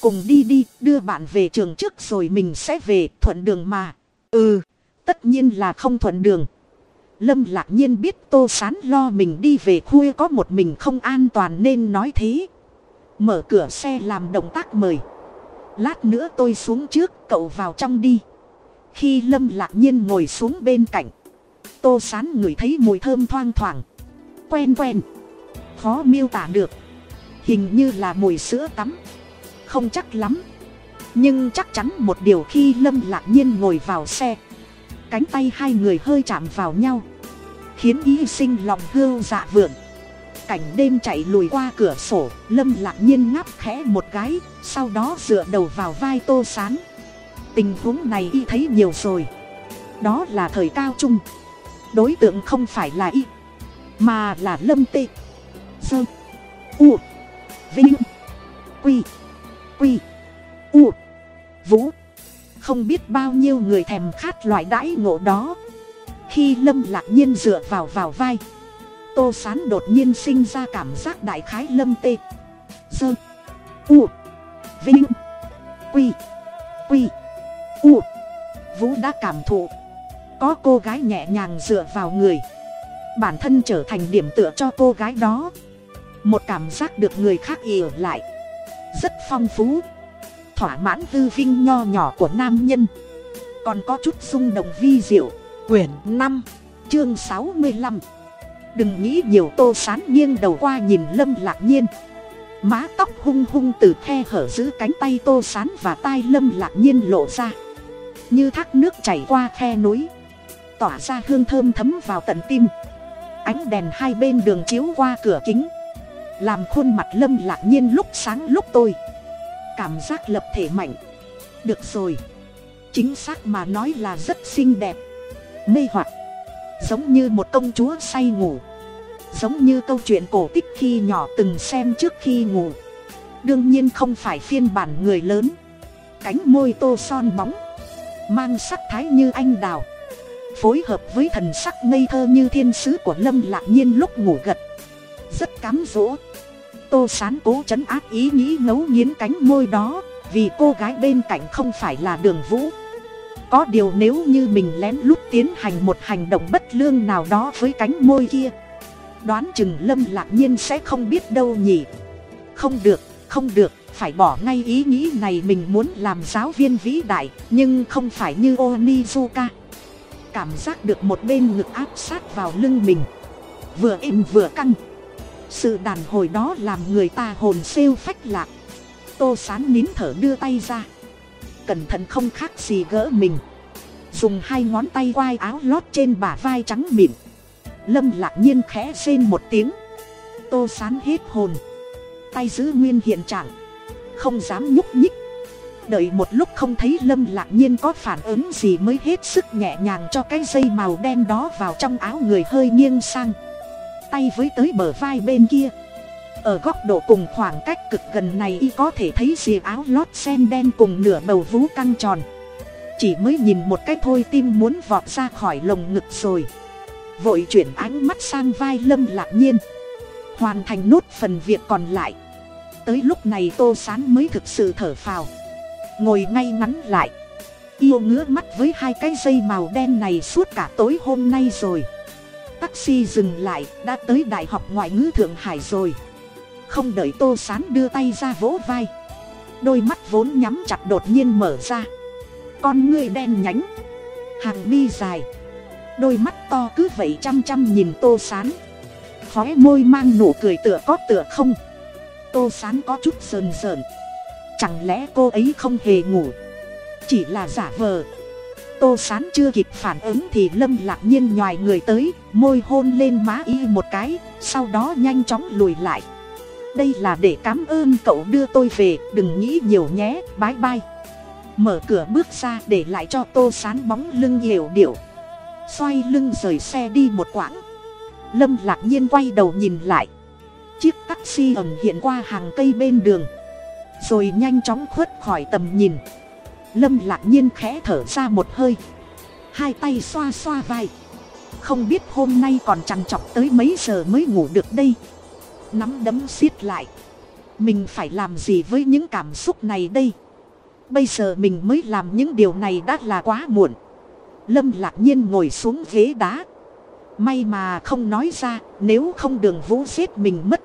cùng đi đi, đưa bạn về trường trước rồi mình sẽ về, thuận đường mà. Ừ tất nhiên là không thuận đường lâm lạc nhiên biết tô sán lo mình đi về khuya có một mình không an toàn nên nói thế. Mở cửa xe làm động tác mời. Lát nữa tôi xuống trước, cậu vào trong đi. Khi lâm lạc nhiên ngồi xuống bên cạnh, tô sán ngửi thấy mùi thơm thoang thoảng. Quen quen. Khó miêu tả được. Hình như là mùi sữa tắm. Không chắc lắm. Nhưng chắc chắn một điều khi lâm lạc nhiên ngồi vào xe cánh tay hai người hơi chạm vào nhau, khiến y sinh lòng hưu dạ vượng. Cảnh đêm chạy lùi qua cửa sổ, lâm lạc nhiên ngáp khẽ một cái, sau đó dựa đầu vào vai tô sán. Tình huống này y thấy nhiều rồi. Đó là thời cao trung. Đối tượng không phải là y, mà là lâm tê. Dơ u, vinh, quy quy, u, vũ không biết bao nhiêu người thèm khát loại đãi ngộ đó. Khi lâm lạc nhiên dựa vào vào vai, tô sán đột nhiên sinh ra cảm giác đại khái lâm tê. Dơ, u, vinh, quy quy, u. Vũ đã cảm thụ, có cô gái nhẹ nhàng dựa vào người. Bản thân trở thành điểm tựa cho cô gái đó. Một cảm giác được người khác ỉa lại. Rất phong phú thỏa mãn tư vinh nho nhỏ của nam nhân. Còn có chút rung động vi diệu, quyển năm, chương sáu mươi lăm. Đừng nghĩ nhiều, tô sán nghiêng đầu qua nhìn lâm lạc nhiên. Má tóc hung hung từ khe hở giữ cánh tay tô sán và tai lâm lạc nhiên lộ ra. Như thác nước chảy qua khe núi, tỏa ra hương thơm thấm vào tận tim. Ánh đèn hai bên đường chiếu qua cửa kính, làm khuôn mặt lâm lạc nhiên lúc sáng lúc tôi cảm giác lập thể mạnh. Được rồi. Chính xác mà nói là rất xinh đẹp. Mê hoặc. Giống như một công chúa say ngủ. Giống như câu chuyện cổ tích khi nhỏ từng xem trước khi ngủ. Đương nhiên không phải phiên bản người lớn. Cánh môi tô son bóng. Mang sắc thái như anh đào. Phối hợp với thần sắc ngây thơ như thiên sứ của lâm lạc nhiên lúc ngủ gật. Rất cám dỗ tô sán cố chấn áp ý nghĩ ngấu nghiến cánh môi đó, vì cô gái bên cạnh không phải là đường vũ. Có điều nếu như mình lén lút tiến hành một hành động bất lương nào đó với cánh môi kia, đoán chừng lâm lạc nhiên sẽ không biết đâu nhỉ. Không được không được, phải bỏ ngay ý nghĩ này mình muốn làm giáo viên vĩ đại, nhưng không phải như onizuka. Cảm giác được một bên ngực áp sát vào lưng mình. Vừa êm vừa căng sự đàn hồi đó làm người ta hồn xêu phách lạc. Tô sán nín thở đưa tay ra. Cẩn thận không khác gì gỡ mình. Dùng hai ngón tay quai áo lót trên bả vai trắng mịn. Lâm lạc nhiên khẽ rên một tiếng. Tô sán hết hồn. Tay giữ nguyên hiện trạng. Không dám nhúc nhích. Đợi một lúc không thấy lâm lạc nhiên có phản ứng gì mới hết sức nhẹ nhàng cho cái dây màu đen đó vào trong áo người hơi nghiêng sang tay với tới bờ vai bên kia. Ở góc độ cùng khoảng cách cực gần này y có thể thấy rìa áo lót sen đen cùng nửa bầu vú căng tròn. Chỉ mới nhìn một cái thôi tim muốn vọt ra khỏi lồng ngực rồi. Vội chuyển ánh mắt sang vai lâm lạc nhiên. Hoàn thành nốt phần việc còn lại. Tới lúc này tô sán mới thực sự thở phào. Ngồi ngay ngắn lại. Yêu ngứa mắt với hai cái dây màu đen này suốt cả tối hôm nay rồi taxi dừng lại, đã tới đại học ngoại ngữ thượng hải rồi. Không đợi tô sán đưa tay ra vỗ vai. Đôi mắt vốn nhắm chặt đột nhiên mở ra. Con ngươi đen nhánh. Hàng mi dài. Đôi mắt to cứ vậy chăm chăm nhìn tô sán. Khói môi mang nụ cười tựa có tựa không. Tô sán có chút sờn sờn. Chẳng lẽ cô ấy không hề ngủ? Chỉ là giả vờ tô sán chưa kịp phản ứng thì lâm lạc nhiên nhoài người tới, môi hôn lên má y một cái, sau đó nhanh chóng lùi lại. Đây là để cám ơn cậu đưa tôi về, đừng nghĩ nhiều nhé, bái bai. Mở cửa bước ra để lại cho tô sán bóng lưng hiểu điệu. Xoay lưng rời xe đi một quãng. Lâm lạc nhiên quay đầu nhìn lại. Chiếc taxi ẩm hiện qua hàng cây bên đường. Rồi nhanh chóng khuất khỏi tầm nhìn lâm lạc nhiên khẽ thở ra một hơi. Hai tay xoa xoa vai. Không biết hôm nay còn chằn chọc tới mấy giờ mới ngủ được đây. Nắm đấm xiết lại. Mình phải làm gì với những cảm xúc này đây? Bây giờ mình mới làm những điều này đã là quá muộn. Lâm lạc nhiên ngồi xuống ghế đá. May mà không nói ra, nếu không đường vũ giết mình mất.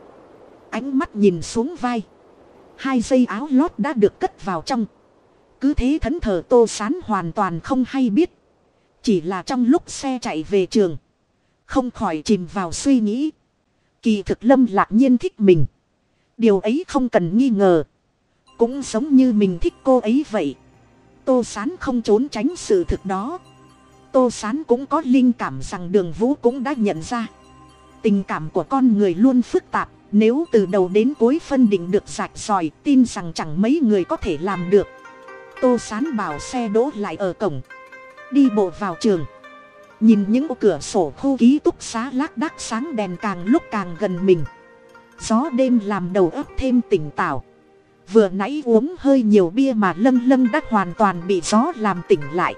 Ánh mắt nhìn xuống vai. Hai dây áo lót đã được cất vào trong cứ thế thẫn thờ tô sán hoàn toàn không hay biết. Chỉ là trong lúc xe chạy về trường, không khỏi chìm vào suy nghĩ. Kỳ thực lâm lạc nhiên thích mình. Điều ấy không cần nghi ngờ. Cũng giống như mình thích cô ấy vậy. Tô sán không trốn tránh sự thực đó. Tô sán cũng có linh cảm rằng đường vũ cũng đã nhận ra. Tình cảm của con người luôn phức tạp. Nếu từ đầu đến cuối phân định được rạch ròi, tin rằng chẳng mấy người có thể làm được tô sán bảo xe đỗ lại ở cổng. Đi bộ vào trường. Nhìn những cửa sổ khu ký túc xá lác đác sáng đèn càng lúc càng gần mình. Gió đêm làm đầu óc thêm tỉnh táo. Vừa nãy uống hơi nhiều bia mà lâm lâm đã hoàn toàn bị gió làm tỉnh lại.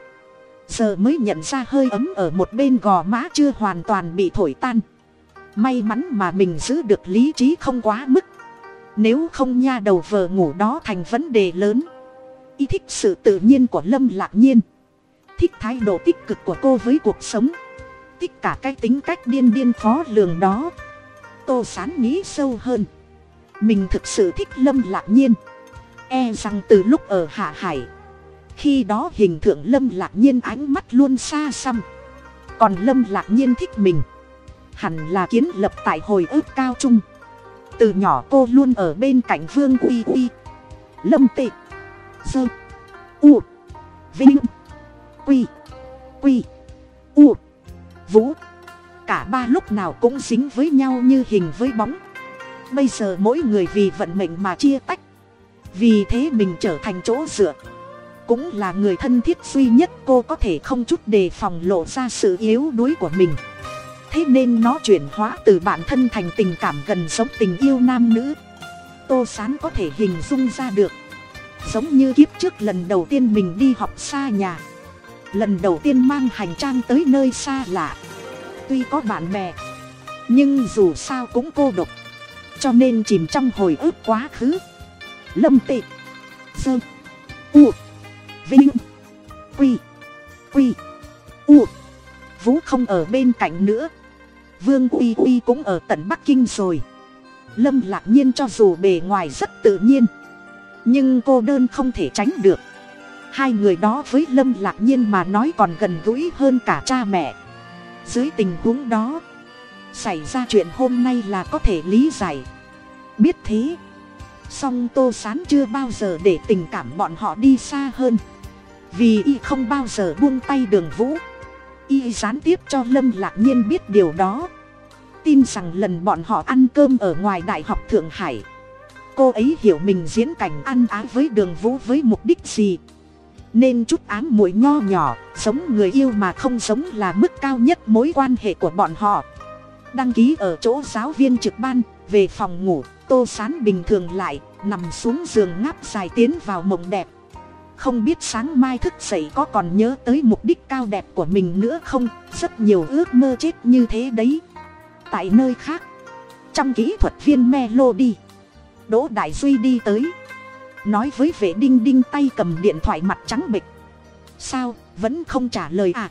Giờ mới nhận ra hơi ấm ở một bên gò má chưa hoàn toàn bị thổi tan. May mắn mà mình giữ được lý trí không quá mức. Nếu không nha đầu vờ ngủ đó thành vấn đề lớn y thích sự tự nhiên của lâm lạc nhiên. Thích thái độ tích cực của cô với cuộc sống. Thích cả cái tính cách điên điên khó lường đó. Tô sán nghĩ sâu hơn. Mình thực sự thích lâm lạc nhiên. E rằng từ lúc ở hạ hải, khi đó hình tượng lâm lạc nhiên ánh mắt luôn xa xăm. Còn lâm lạc nhiên thích mình, hẳn là kiến lập tại hồi ức cao trung. Từ nhỏ cô luôn ở bên cạnh vương uy uy, lâm Tịnh sơ. U. Vinh. Quy. Quy. U. Vũ. Cả ba lúc nào cũng dính với nhau như hình với bóng. Bây giờ mỗi người vì vận mệnh mà chia tách. Vì thế mình trở thành chỗ dựa. Cũng là người thân thiết duy nhất cô có thể không chút đề phòng lộ ra sự yếu đuối của mình. Thế nên nó chuyển hóa từ bản thân thành tình cảm gần giống tình yêu nam nữ. Tô sán có thể hình dung ra được giống như kiếp trước lần đầu tiên mình đi học xa nhà. Lần đầu tiên mang hành trang tới nơi xa lạ. Tuy có bạn bè, nhưng dù sao cũng cô độc. Cho nên chìm trong hồi ức quá khứ. Lâm tị sơ u, vinh, quy quy, u. Vũ không ở bên cạnh nữa. Vương uy uy cũng ở tận bắc kinh rồi. Lâm lạc nhiên cho dù bề ngoài rất tự nhiên nhưng cô đơn không thể tránh được. Hai người đó với lâm lạc nhiên mà nói còn gần gũi hơn cả cha mẹ. Dưới tình huống đó, xảy ra chuyện hôm nay là có thể lý giải. Biết thế, song tô sán chưa bao giờ để tình cảm bọn họ đi xa hơn. Vì y không bao giờ buông tay đường vũ. Y gián tiếp cho lâm lạc nhiên biết điều đó. Tin rằng lần bọn họ ăn cơm ở ngoài đại học thượng hải cô ấy hiểu mình diễn cảnh ăn á với đường vũ với mục đích gì. Nên chút ám mũi nho nhỏ sống người yêu mà không sống là mức cao nhất mối quan hệ của bọn họ. Đăng ký ở chỗ giáo viên trực ban, về phòng ngủ, tô sán bình thường lại nằm xuống giường ngáp dài tiến vào mộng đẹp. Không biết sáng mai thức dậy có còn nhớ tới mục đích cao đẹp của mình nữa không? Rất nhiều ước mơ chết như thế đấy. Tại nơi khác, trong kỹ thuật viên melody đỗ đại duy đi tới. Nói với vệ đinh đinh tay cầm điện thoại mặt trắng bịch sao, vẫn không trả lời à?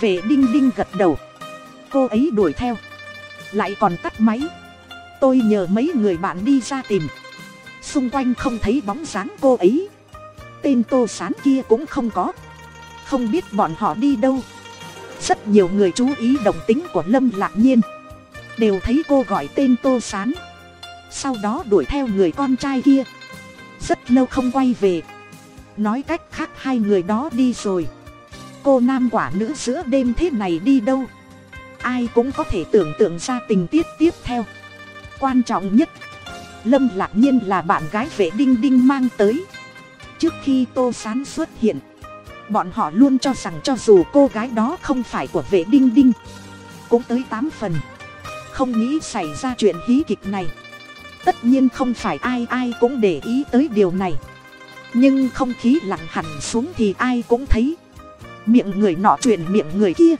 Vệ đinh đinh gật đầu. Cô ấy đuổi theo. Lại còn tắt máy. Tôi nhờ mấy người bạn đi ra tìm. Xung quanh không thấy bóng dáng cô ấy. Tên tô sán kia cũng không có. Không biết bọn họ đi đâu. Rất nhiều người chú ý đồng tính của lâm lạc nhiên. Đều thấy cô gọi tên tô sán sau đó đuổi theo người con trai kia. Rất lâu không quay về. Nói cách khác hai người đó đi rồi. Cô nam quả nữ giữa đêm thế này đi đâu? Ai cũng có thể tưởng tượng ra tình tiết tiếp theo. Quan trọng nhất, lâm lạc nhiên là bạn gái vệ đinh đinh mang tới. Trước khi tô sán xuất hiện, bọn họ luôn cho rằng cho dù cô gái đó không phải của vệ đinh đinh, cũng tới tám phần. Không nghĩ xảy ra chuyện hí kịch này tất nhiên không phải ai ai cũng để ý tới điều này. Nhưng không khí lặng hẳn xuống thì ai cũng thấy. Miệng người nọ truyền miệng người kia.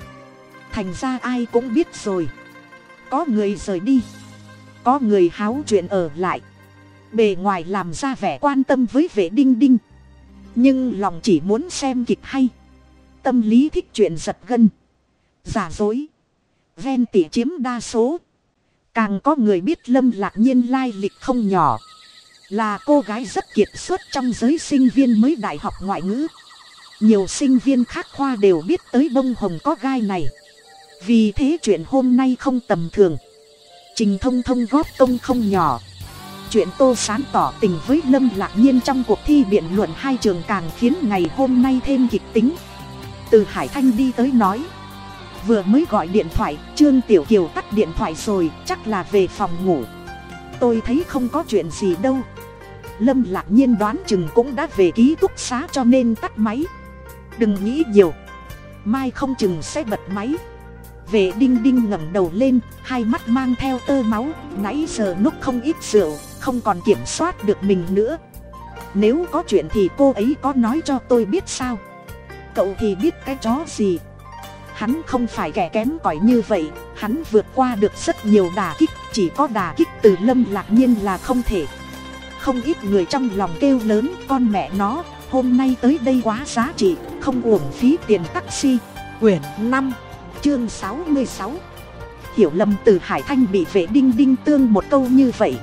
Thành ra ai cũng biết rồi. Có người rời đi. Có người háo chuyện ở lại. Bề ngoài làm ra vẻ quan tâm với vệ đinh đinh. Nhưng lòng chỉ muốn xem kịch hay. Tâm lý thích chuyện giật gân. Giả dối. Ven tỉa chiếm đa số. Càng có người biết Lâm Lạc Nhiên lai lịch không nhỏ. Là cô gái rất kiệt xuất trong giới sinh viên mới đại học ngoại ngữ. Nhiều sinh viên khác khoa đều biết tới bông hồng có gai này. Vì thế chuyện hôm nay không tầm thường. Trình thông thông góp công không nhỏ. Chuyện tô sán tỏ tình với Lâm Lạc Nhiên trong cuộc thi biện luận hai trường càng khiến ngày hôm nay thêm kịch tính. Từ Hải Thanh đi tới nói. Vừa mới gọi điện thoại, Trương Tiểu Kiều tắt điện thoại rồi, chắc là về phòng ngủ. Tôi thấy không có chuyện gì đâu. Lâm Lạc Nhiên đoán chừng cũng đã về ký túc xá cho nên tắt máy. Đừng nghĩ nhiều. Mai không chừng sẽ bật máy. Vệ đinh đinh ngẩng đầu lên, hai mắt mang theo tơ máu, nãy giờ núc không ít rượu, không còn kiểm soát được mình nữa. Nếu có chuyện thì cô ấy có nói cho tôi biết sao? Cậu thì biết cái chó gì? Hắn không phải kẻ kém cỏi như vậy, hắn vượt qua được rất nhiều đà kích, chỉ có đà kích từ lâm lạc nhiên là không thể. Không ít người trong lòng kêu lớn, con mẹ nó, hôm nay tới đây quá giá trị, không uổng phí tiền taxi. Quyển năm chương sáu mươi sáu Hiểu lầm từ Hải Thanh bị vệ đinh đinh tương một câu như vậy.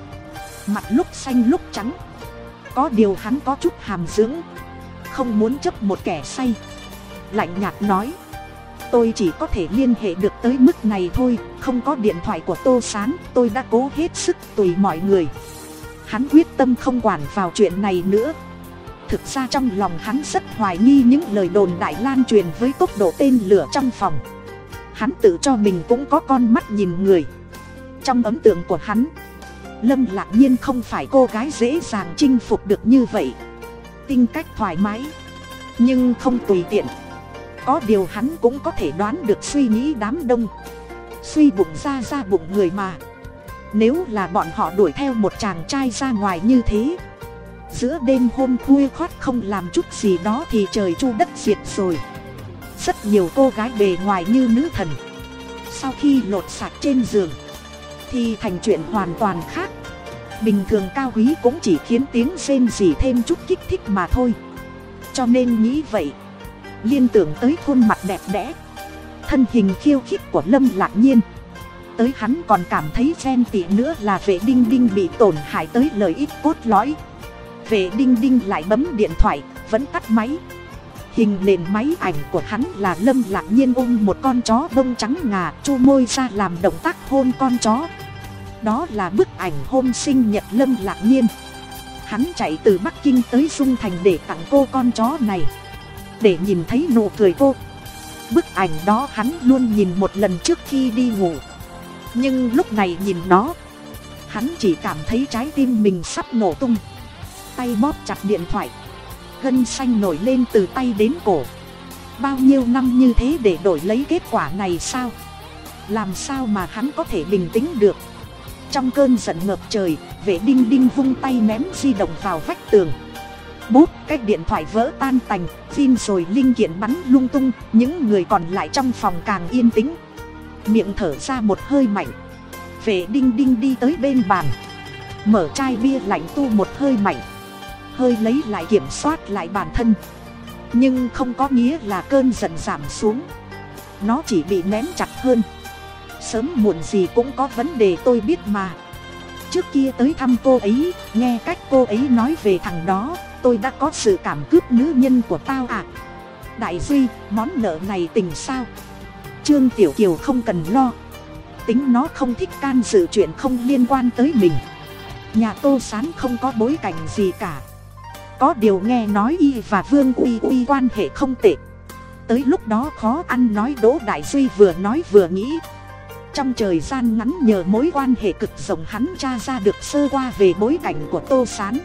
Mặt lúc xanh lúc trắng. Có điều hắn có chút hàm dưỡng. Không muốn chấp một kẻ say. Lạnh nhạt nói tôi chỉ có thể liên hệ được tới mức này thôi, không có điện thoại của tô s á n tôi đã cố hết sức tùy mọi người. Hắn quyết tâm không quản vào chuyện này nữa. Thực ra trong lòng hắn rất hoài nghi những lời đồn đại lan truyền với tốc độ tên lửa trong phòng. Hắn tự cho mình cũng có con mắt nhìn người. Trong ấn tượng của hắn, lâm lạc nhiên không phải cô gái dễ dàng chinh phục được như vậy. Tinh cách thoải mái, nhưng không tùy tiện có điều hắn cũng có thể đoán được suy nghĩ đám đông. Suy bụng ra ra bụng người mà. Nếu là bọn họ đuổi theo một chàng trai ra ngoài như thế. Giữa đêm hôm khuya khoát không làm chút gì đó thì trời chu đất diệt rồi. Rất nhiều cô gái bề ngoài như nữ thần. Sau khi lột sạch trên giường, thì thành chuyện hoàn toàn khác. Bình thường cao quý cũng chỉ khiến tiếng rên gì thêm chút kích thích mà thôi. Cho nên nghĩ vậy liên tưởng tới khuôn mặt đẹp đẽ. Thân hình khiêu khích của lâm lạc nhiên. Tới hắn còn cảm thấy ghen tị nữa là vệ đinh đinh bị tổn hại tới lợi ích cốt lõi. Vệ đinh đinh lại bấm điện thoại, vẫn tắt máy. Hình nền máy ảnh của hắn là lâm lạc nhiên ôm một con chó bông trắng ngà, chu môi ra làm động tác hôn con chó. Đó là bức ảnh hôm sinh nhật lâm lạc nhiên. Hắn chạy từ bắc kinh tới dung thành để tặng cô con chó này để nhìn thấy nụ cười cô. Bức ảnh đó hắn luôn nhìn một lần trước khi đi ngủ. Nhưng lúc này nhìn nó, hắn chỉ cảm thấy trái tim mình sắp nổ tung. Tay bóp chặt điện thoại. Gân xanh nổi lên từ tay đến cổ. Bao nhiêu năm như thế để đổi lấy kết quả này sao? Làm sao mà hắn có thể bình tĩnh được? Trong cơn giận ngập trời, vệ đinh đinh vung tay ném di động vào vách tường bút, cái điện thoại vỡ tan tành, phim rồi linh kiện bắn lung tung, những người còn lại trong phòng càng yên tĩnh. Miệng thở ra một hơi mạnh. Vệ đinh đinh đi tới bên bàn. Mở chai bia lạnh tu một hơi mạnh. Hơi lấy lại kiểm soát lại bản thân. Nhưng không có nghĩa là cơn giận giảm xuống. Nó chỉ bị nén chặt hơn. Sớm muộn gì cũng có vấn đề tôi biết mà. Trước kia tới thăm cô ấy, nghe cách cô ấy nói về thằng đó tôi đã có sự cảm cướp nữ nhân của tao à. Đại duy, món nợ này tình sao? Trương tiểu kiều không cần lo. Tính nó không thích can dự chuyện không liên quan tới mình. Nhà tô sán không có bối cảnh gì cả. Có điều nghe nói y và vương uy uy quan hệ không tệ. Tới lúc đó khó ăn nói đỗ đại duy vừa nói vừa nghĩ. Trong thời gian ngắn nhờ mối quan hệ cực rộng hắn tra ra được sơ qua về bối cảnh của tô sán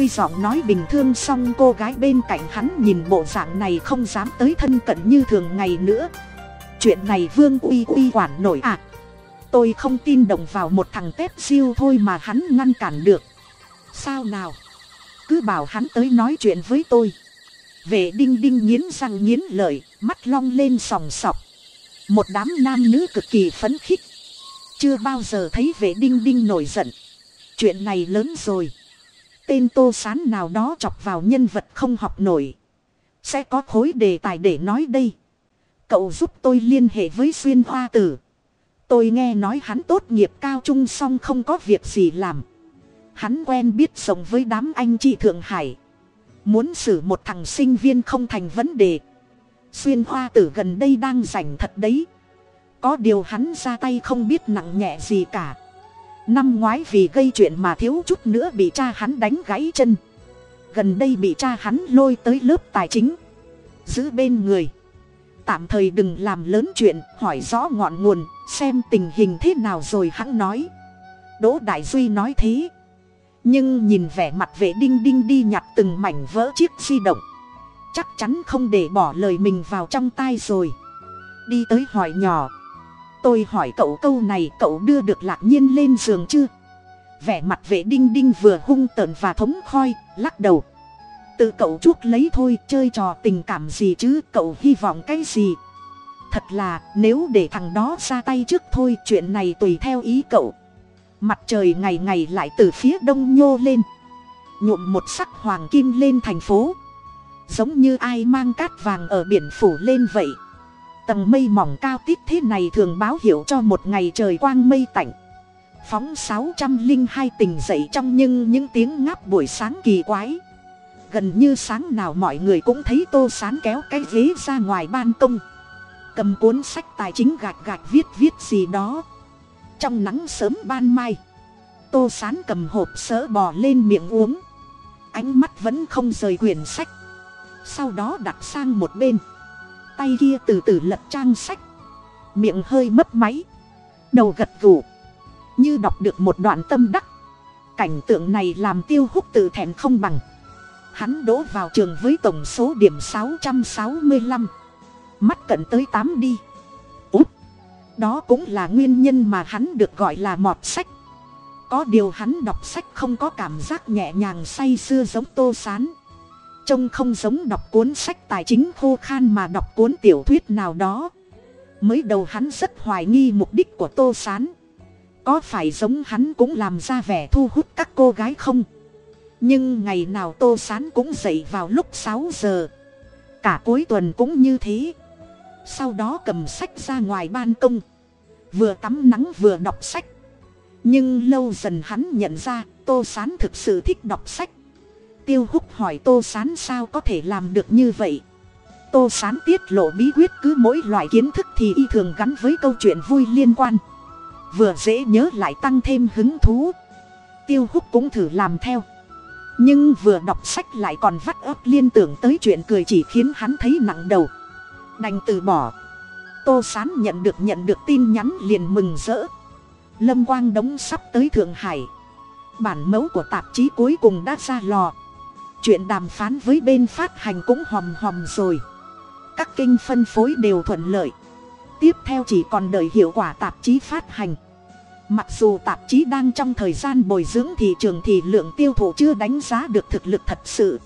tuy giọng nói bình thường song cô gái bên cạnh hắn nhìn bộ dạng này không dám tới thân cận như thường ngày nữa. Chuyện này vương uy uy quản nổi ạ. À. tôi không tin đồng vào một thằng tép siêu thôi mà hắn ngăn cản được. Sao nào? Cứ bảo hắn tới nói chuyện với tôi. Vệ đinh đinh nghiến răng nghiến lợi, mắt long lên sòng sọc. Một đám nam nữ cực kỳ phấn khích. Chưa bao giờ thấy vệ đinh đinh nổi giận. Chuyện này lớn rồi tên tô sán nào đó chọc vào nhân vật không học nổi. Sẽ có khối đề tài để nói đây. Cậu giúp tôi liên hệ với xuyên hoa tử. tôi nghe nói hắn tốt nghiệp cao trung xong không có việc gì làm hắn quen biết sống với đám anh chị thượng hải muốn xử một thằng sinh viên không thành vấn đề xuyên hoa tử gần đây đang rảnh thật đấy có điều hắn ra tay không biết nặng nhẹ gì cả năm ngoái vì gây chuyện mà thiếu chút nữa bị cha hắn đánh gãy chân. Gần đây bị cha hắn lôi tới lớp tài chính. Giữ bên người. Tạm thời đừng làm lớn chuyện, hỏi rõ ngọn nguồn, xem tình hình thế nào rồi hắn nói. Đỗ đại duy nói thế. Nhưng nhìn vẻ mặt vệ đinh đinh đi nhặt từng mảnh vỡ chiếc di động. Chắc chắn không để bỏ lời mình vào trong tai rồi. Đi tới hỏi nhỏ tôi hỏi cậu câu này, cậu đưa được lạc nhiên lên giường chưa? Vẻ mặt vệ đinh đinh vừa hung tợn và thống khoi, lắc đầu. Tự cậu chuốc lấy thôi, chơi trò tình cảm gì chứ, cậu hy vọng cái gì? Thật là, nếu để thằng đó ra tay trước thôi, chuyện này tùy theo ý cậu. Mặt trời ngày ngày lại từ phía đông nhô lên. Nhuộm một sắc hoàng kim lên thành phố. Giống như ai mang cát vàng ở biển phủ lên vậy tầng mây mỏng cao tít thế này thường báo hiệu cho một ngày trời quang mây tạnh. Phóng sáu trăm linh hai tình dậy trong nhưng những tiếng ngáp buổi sáng kỳ quái. Gần như sáng nào mọi người cũng thấy tô sán kéo cái ghế ra ngoài ban công. Cầm cuốn sách tài chính gạch gạch viết viết gì đó. Trong nắng sớm ban mai, tô sán cầm hộp sỡ bò lên miệng uống. Ánh mắt vẫn không rời quyển sách. Sau đó đặt sang một bên tay kia từ từ lật trang sách. Miệng hơi mấp máy. Đầu gật gù. Như đọc được một đoạn tâm đắc. Cảnh tượng này làm tiêu hút tự thẹn không bằng. Hắn đỗ vào trường với tổng số điểm sáu trăm sáu mươi lăm. Mắt cận tới tám đi. Úp. Đó cũng là nguyên nhân mà hắn được gọi là mọt sách. Có điều hắn đọc sách không có cảm giác nhẹ nhàng say sưa giống tô sán trông không giống đọc cuốn sách tài chính khô khan mà đọc cuốn tiểu thuyết nào đó. Mới đầu hắn rất hoài nghi mục đích của tô s á n có phải giống hắn cũng làm ra vẻ thu hút các cô gái không? Nhưng ngày nào tô s á n cũng dậy vào lúc sáu giờ. Cả cuối tuần cũng như thế. Sau đó cầm sách ra ngoài ban công. Vừa tắm nắng vừa đọc sách. Nhưng lâu dần hắn nhận ra tô s á n thực sự thích đọc sách tiêu húc hỏi tô sán sao có thể làm được như vậy? Tô sán tiết lộ bí quyết cứ mỗi loại kiến thức thì y thường gắn với câu chuyện vui liên quan. Vừa dễ nhớ lại tăng thêm hứng thú. Tiêu húc cũng thử làm theo. Nhưng vừa đọc sách lại còn vắt ớt liên tưởng tới chuyện cười chỉ khiến hắn thấy nặng đầu. Đành từ bỏ. Tô sán nhận được nhận được tin nhắn liền mừng rỡ. Lâm quang đống sắp tới thượng hải. Bản mẫu của tạp chí cuối cùng đã ra lò chuyện đàm phán với bên phát hành cũng hòm hòm rồi. Các kênh phân phối đều thuận lợi. Tiếp theo chỉ còn đợi hiệu quả tạp chí phát hành. Mặc dù tạp chí đang trong thời gian bồi dưỡng thị trường thì lượng tiêu thụ chưa đánh giá được thực lực thật sự.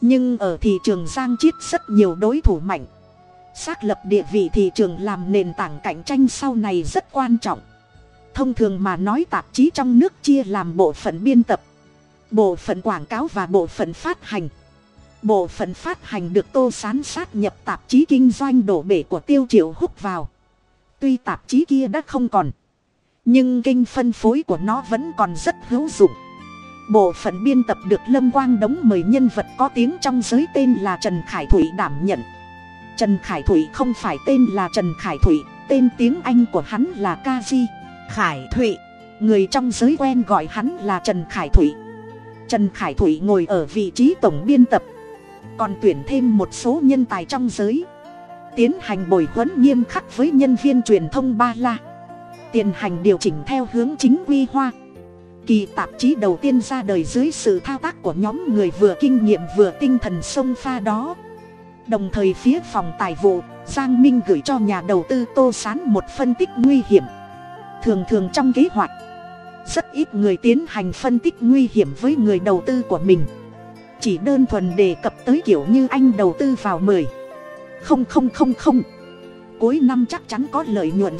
Nhưng ở thị trường giang chiết rất nhiều đối thủ mạnh. Xác lập địa vị thị trường làm nền tảng cạnh tranh sau này rất quan trọng. Thông thường mà nói tạp chí trong nước chia làm bộ phận biên tập bộ phận quảng cáo và bộ phận phát hành. Bộ phận phát hành được tô sán sát nhập tạp chí kinh doanh đổ bể của tiêu triệu hút vào. Tuy tạp chí kia đã không còn, nhưng kinh phân phối của nó vẫn còn rất hữu dụng. Bộ phận biên tập được lâm quang đống mời nhân vật có tiếng trong giới tên là trần khải thủy đảm nhận. Trần khải thủy không phải tên là trần khải thủy tên tiếng anh của hắn là ca di khải thụy. Người trong giới quen gọi hắn là trần khải thụy trần khải thủy ngồi ở vị trí tổng biên tập. Còn tuyển thêm một số nhân tài trong giới. Tiến hành bồi huấn nghiêm khắc với nhân viên truyền thông ba la. Tiến hành điều chỉnh theo hướng chính quy hoa kỳ tạp chí đầu tiên ra đời dưới sự thao tác của nhóm người vừa kinh nghiệm vừa tinh thần sông pha đó. Đồng thời phía phòng tài vụ, giang minh gửi cho nhà đầu tư tô sán một phân tích nguy hiểm. Thường thường trong kế hoạch rất ít người tiến hành phân tích nguy hiểm với người đầu tư của mình. Chỉ đơn thuần đề cập tới kiểu như anh đầu tư vào mười. Không không không không. Cuối năm chắc chắn có lợi nhuận.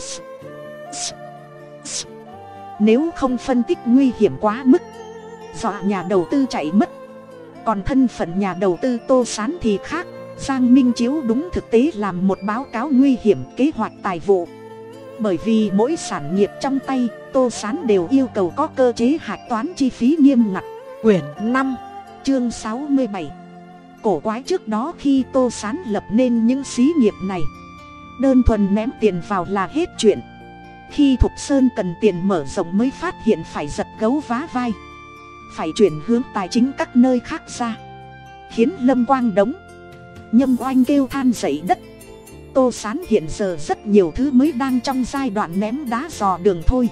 Nếu không phân tích nguy hiểm quá mức dọa nhà đầu tư chạy mất. Còn thân phận nhà đầu tư tô sán thì khác. Giang minh chiếu đúng thực tế làm một báo cáo nguy hiểm kế hoạch tài vụ. Bởi vì mỗi sản nghiệp trong tay tô sán đều yêu cầu có cơ chế hạch toán chi phí nghiêm ngặt. Quyển năm, chương sáu mươi bảy. Cổ quái trước đó khi tô sán lập nên những xí nghiệp này, đơn thuần ném tiền vào là hết chuyện. Khi thục sơn cần tiền mở rộng mới phát hiện phải giật gấu vá vai. Phải chuyển hướng tài chính các nơi khác ra. Khiến lâm quang đống nhâm oanh kêu than dậy đất. Tô sán hiện giờ rất nhiều thứ mới đang trong giai đoạn ném đá dò đường thôi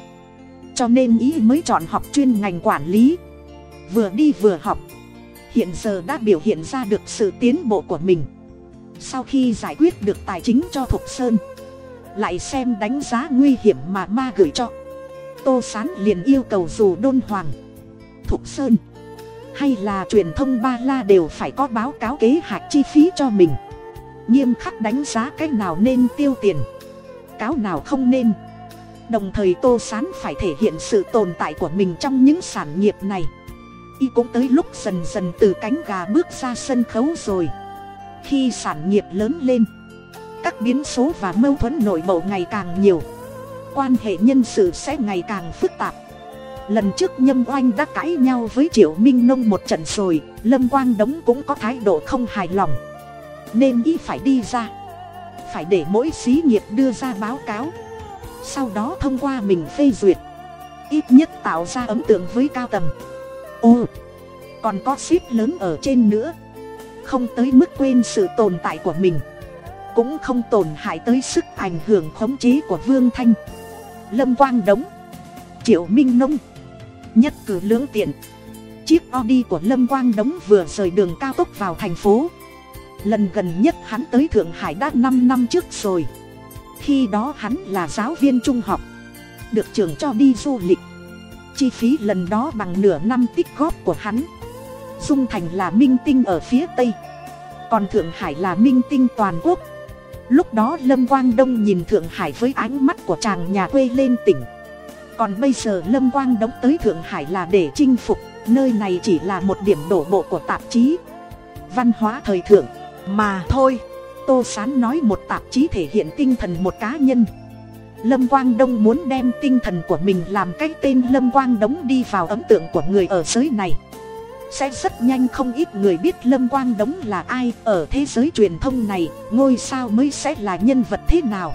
cho nên ý mới chọn học chuyên ngành quản lý. Vừa đi vừa học. Hiện giờ đã biểu hiện ra được sự tiến bộ của mình. Sau khi giải quyết được tài chính cho thục sơn, lại xem đánh giá nguy hiểm mà ma gửi cho. Tô sán liền yêu cầu dù đôn hoàng, thục sơn, hay là truyền thông ba la đều phải có báo cáo kế hoạch chi phí cho mình. Nghiêm khắc đánh giá cách nào nên tiêu tiền, cáo nào không nên đồng thời tô sán phải thể hiện sự tồn tại của mình trong những sản nghiệp này. Y cũng tới lúc dần dần từ cánh gà bước ra sân khấu rồi. Khi sản nghiệp lớn lên, các biến số và mâu thuẫn nội bộ ngày càng nhiều. Quan hệ nhân sự sẽ ngày càng phức tạp. Lần trước nhâm oanh đã cãi nhau với triệu minh nông một trận rồi, lâm quang đống cũng có thái độ không hài lòng. Nên y phải đi ra. Phải để mỗi xí nghiệp đưa ra báo cáo sau đó thông qua mình phê duyệt. Ít nhất tạo ra ấn tượng với cao tầng. Ô, còn có ship lớn ở trên nữa. Không tới mức quên sự tồn tại của mình. Cũng không tổn hại tới sức ảnh hưởng khống chế của vương thanh. Lâm quang đống, triệu minh nông, nhất cử lưỡng tiện. Chiếc audi của lâm quang đống vừa rời đường cao tốc vào thành phố. Lần gần nhất hắn tới thượng hải đã năm năm trước rồi khi đó hắn là giáo viên trung học, được trường cho đi du lịch. Chi phí lần đó bằng nửa năm tích góp của hắn, dung thành là minh tinh ở phía tây, còn thượng hải là minh tinh toàn quốc. Lúc đó lâm quang đông nhìn thượng hải với ánh mắt của chàng nhà quê lên tỉnh. Còn bây giờ lâm quang đóng tới thượng hải là để chinh phục, nơi này chỉ là một điểm đổ bộ của tạp chí văn hóa thời thượng mà thôi tô sán nói một tạp chí thể hiện tinh thần một cá nhân. Lâm quang đông muốn đem tinh thần của mình làm cái tên lâm quang đống đi vào ấn tượng của người ở giới này. Sẽ rất nhanh không ít người biết lâm quang đống là ai ở thế giới truyền thông này, ngôi sao mới sẽ là nhân vật thế nào.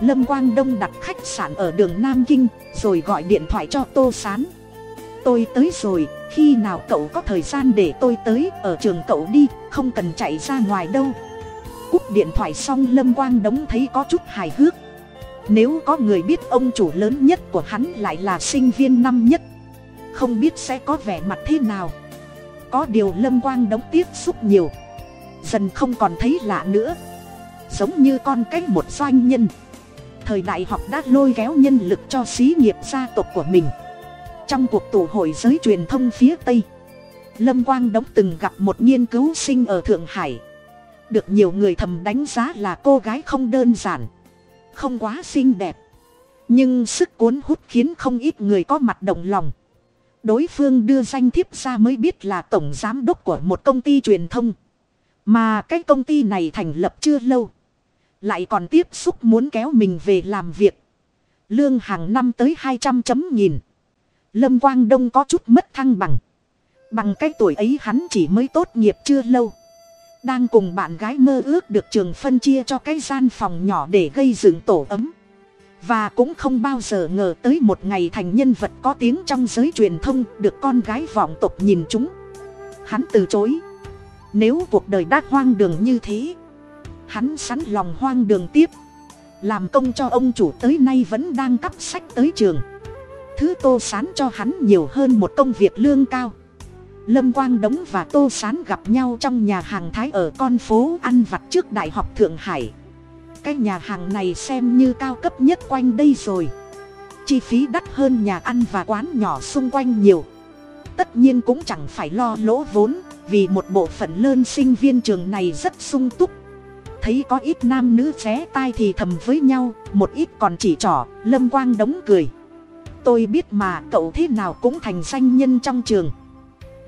Lâm quang đông đặt khách sạn ở đường nam kinh, rồi gọi điện thoại cho tô s á n tôi tới rồi, khi nào cậu có thời gian để tôi tới, ở trường cậu đi, không cần chạy ra ngoài đâu cúp điện thoại xong lâm quang đống thấy có chút hài hước. Nếu có người biết ông chủ lớn nhất của hắn lại là sinh viên năm nhất, không biết sẽ có vẻ mặt thế nào. Có điều lâm quang đống tiếp xúc nhiều, dần không còn thấy lạ nữa. Giống như con cách một doanh nhân. Thời đại học đã lôi kéo nhân lực cho xí nghiệp gia tộc của mình. Trong cuộc tụ hội giới truyền thông phía tây, lâm quang đống từng gặp một nghiên cứu sinh ở thượng hải được nhiều người thầm đánh giá là cô gái không đơn giản, không quá xinh đẹp nhưng sức cuốn hút khiến không ít người có mặt động lòng đối phương đưa danh thiếp ra mới biết là tổng giám đốc của một công ty truyền thông mà cái công ty này thành lập chưa lâu, lại còn tiếp xúc muốn kéo mình về làm việc. Lương hàng năm tới hai trăm chấm nghìn. Lâm Quang Đông có chút mất thăng bằng. Bằng cái tuổi ấy hắn chỉ mới tốt nghiệp chưa lâu. Đang cùng bạn gái mơ ước được trường phân chia cho cái gian phòng nhỏ để gây dựng tổ ấm. Và cũng không bao giờ ngờ tới một ngày thành nhân vật có tiếng trong giới truyền thông được con gái vọng tộc nhìn chúng. Hắn từ chối. Nếu cuộc đời đã hoang đường như thế, hắn sẵn lòng hoang đường tiếp làm công cho ông chủ tới nay vẫn đang cắp sách tới trường thứ tô sán cho hắn nhiều hơn một công việc lương cao lâm quang đống và tô sán gặp nhau trong nhà hàng thái ở con phố ăn vặt trước đại học thượng hải. Cái nhà hàng này xem như cao cấp nhất quanh đây rồi. Chi phí đắt hơn nhà ăn và quán nhỏ xung quanh nhiều. Tất nhiên cũng chẳng phải lo lỗ vốn, vì một bộ phận lớn sinh viên trường này rất sung túc. Thấy có ít nam nữ ré tai thì thầm với nhau, một ít còn chỉ trỏ, lâm quang đống cười. Tôi biết mà, cậu thế nào cũng thành danh nhân trong trường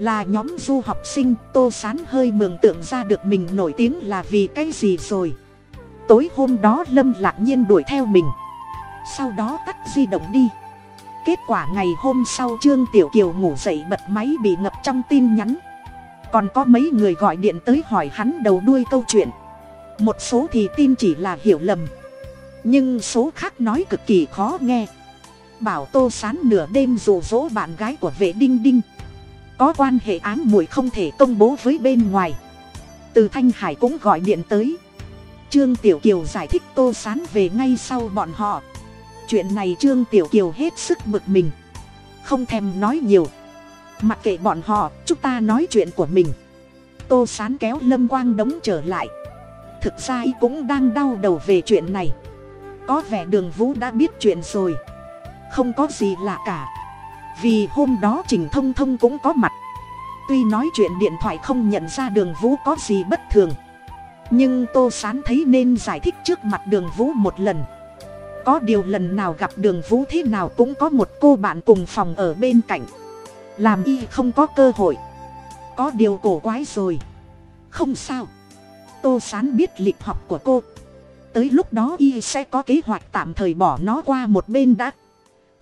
là nhóm du học sinh, tô sán hơi mường tượng ra được mình nổi tiếng là vì cái gì rồi. Tối hôm đó lâm lạc nhiên đuổi theo mình. Sau đó tắt di động đi. Kết quả ngày hôm sau trương tiểu kiều ngủ dậy bật máy bị ngập trong tin nhắn. Còn có mấy người gọi điện tới hỏi hắn đầu đuôi câu chuyện. Một số thì tin chỉ là hiểu lầm. Nhưng số khác nói cực kỳ khó nghe. Bảo tô sán nửa đêm rụ rỗ bạn gái của vệ đinh đinh có quan hệ ám muội không thể công bố với bên ngoài. Từ thanh hải cũng gọi điện tới. Trương tiểu kiều giải thích tô sán về ngay sau bọn họ. Chuyện này trương tiểu kiều hết sức bực mình. Không thèm nói nhiều. Mặc kệ bọn họ, chúng ta nói chuyện của mình. Tô sán kéo lâm quang đống trở lại. Thực ra y cũng đang đau đầu về chuyện này. Có vẻ đường vũ đã biết chuyện rồi. Không có gì lạ cả vì hôm đó trình thông thông cũng có mặt. Tuy nói chuyện điện thoại không nhận ra đường vũ có gì bất thường. Nhưng tô sán thấy nên giải thích trước mặt đường vũ một lần. Có điều lần nào gặp đường vũ thế nào cũng có một cô bạn cùng phòng ở bên cạnh. Làm y không có cơ hội. Có điều cổ quái rồi. Không sao. Tô sán biết lịch học của cô. Tới lúc đó y sẽ có kế hoạch tạm thời bỏ nó qua một bên đã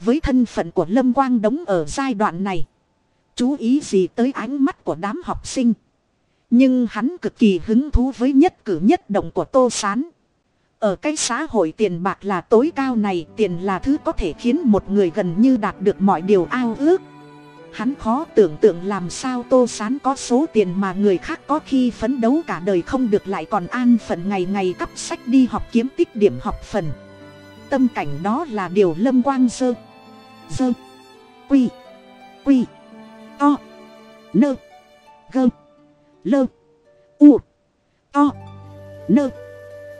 với thân phận của lâm quang đống ở giai đoạn này. Chú ý gì tới ánh mắt của đám học sinh? Nhưng hắn cực kỳ hứng thú với nhất cử nhất động của tô s á n ở cái xã hội tiền bạc là tối cao này, tiền là thứ có thể khiến một người gần như đạt được mọi điều ao ước. Hắn khó tưởng tượng làm sao tô sán có số tiền mà người khác có khi phấn đấu cả đời không được lại còn an phận ngày ngày cắp sách đi học kiếm tích điểm học phần. Tâm cảnh đó là điều lâm quang dơ dơ quy. Quy. To. Nơ. Gơ. Lơ. U. To. Nơ.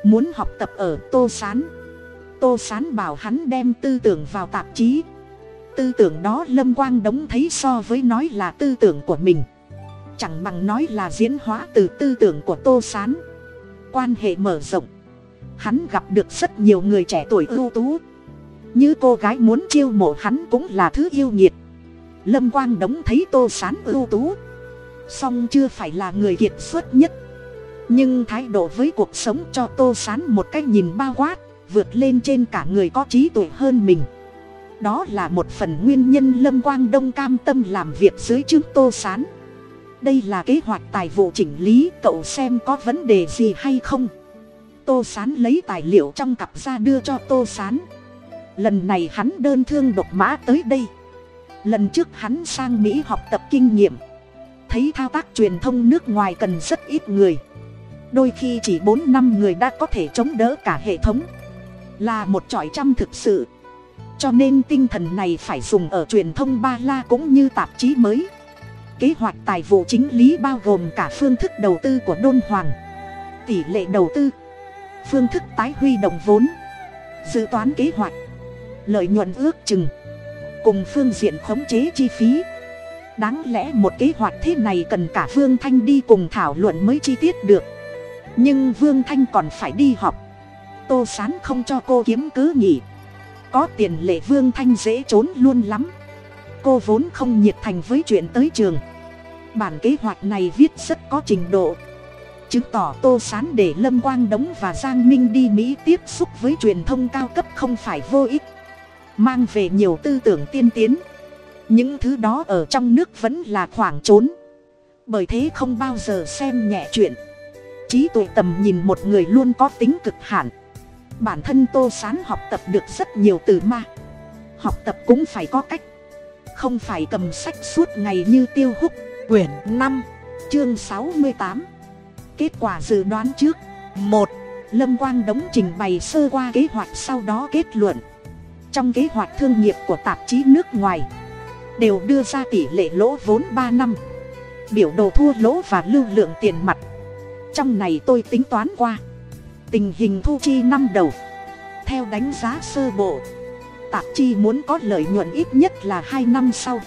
Muốn học tập ở tô s á n tô s á n bảo hắn đem tư tưởng vào tạp chí. Tư tưởng đó lâm quang đống thấy so với nói là tư tưởng của mình. Chẳng bằng nói là diễn hóa từ tư tưởng của tô s á n quan hệ mở rộng. Hắn gặp được rất nhiều người trẻ tuổi ưu tú như cô gái muốn chiêu mộ hắn cũng là thứ yêu nhiệt lâm quang đống thấy tô s á n ưu tú. Song chưa phải là người kiệt xuất nhất. Nhưng thái độ với cuộc sống cho tô sán một cách nhìn bao quát, vượt lên trên cả người có trí tuệ hơn mình. Đó là một phần nguyên nhân lâm quang đông cam tâm làm việc dưới chương tô sán. Đây là kế hoạch tài vụ chỉnh lý, cậu xem có vấn đề gì hay không? Tô sán lấy tài liệu trong cặp ra đưa cho tô sán lần này hắn đơn thương độc mã tới đây. Lần trước hắn sang mỹ học tập kinh nghiệm. Thấy thao tác truyền thông nước ngoài cần rất ít người. Đôi khi chỉ bốn năm người đã có thể chống đỡ cả hệ thống. Là một trọi trăm thực sự. Cho nên tinh thần này phải dùng ở truyền thông ba la cũng như tạp chí mới. Kế hoạch tài vụ chính lý bao gồm cả phương thức đầu tư của đôn hoàng, tỷ lệ đầu tư, phương thức tái huy động vốn, dự toán kế hoạch lợi nhuận ước chừng. Cùng phương diện khống chế chi phí. Đáng lẽ một kế hoạch thế này cần cả vương thanh đi cùng thảo luận mới chi tiết được. Nhưng vương thanh còn phải đi học. Tô sán không cho cô kiếm cứ nghỉ. Có tiền lệ vương thanh dễ trốn luôn lắm. Cô vốn không nhiệt thành với chuyện tới trường. Bản kế hoạch này viết rất có trình độ. Chứng tỏ tô sán để lâm quang đống và giang minh đi mỹ tiếp xúc với truyền thông cao cấp không phải vô ích mang về nhiều tư tưởng tiên tiến. Những thứ đó ở trong nước vẫn là khoảng trốn. Bởi thế không bao giờ xem nhẹ chuyện. Trí tuệ tầm nhìn một người luôn có tính cực hạn. Bản thân tô sán học tập được rất nhiều từ ma. Học tập cũng phải có cách. Không phải cầm sách suốt ngày như tiêu hút quyển năm, chương sáu mươi tám. Kết quả dự đoán trước. Một, lâm quang đống trình bày sơ qua kế hoạch sau đó kết luận trong kế hoạch thương nghiệp của tạp chí nước ngoài, đều đưa ra tỷ lệ lỗ vốn ba năm, biểu đồ thua lỗ và lưu lượng tiền mặt. Trong này tôi tính toán qua tình hình thu chi năm đầu. Theo đánh giá sơ bộ, tạp chi muốn có lợi nhuận ít nhất là hai năm sau.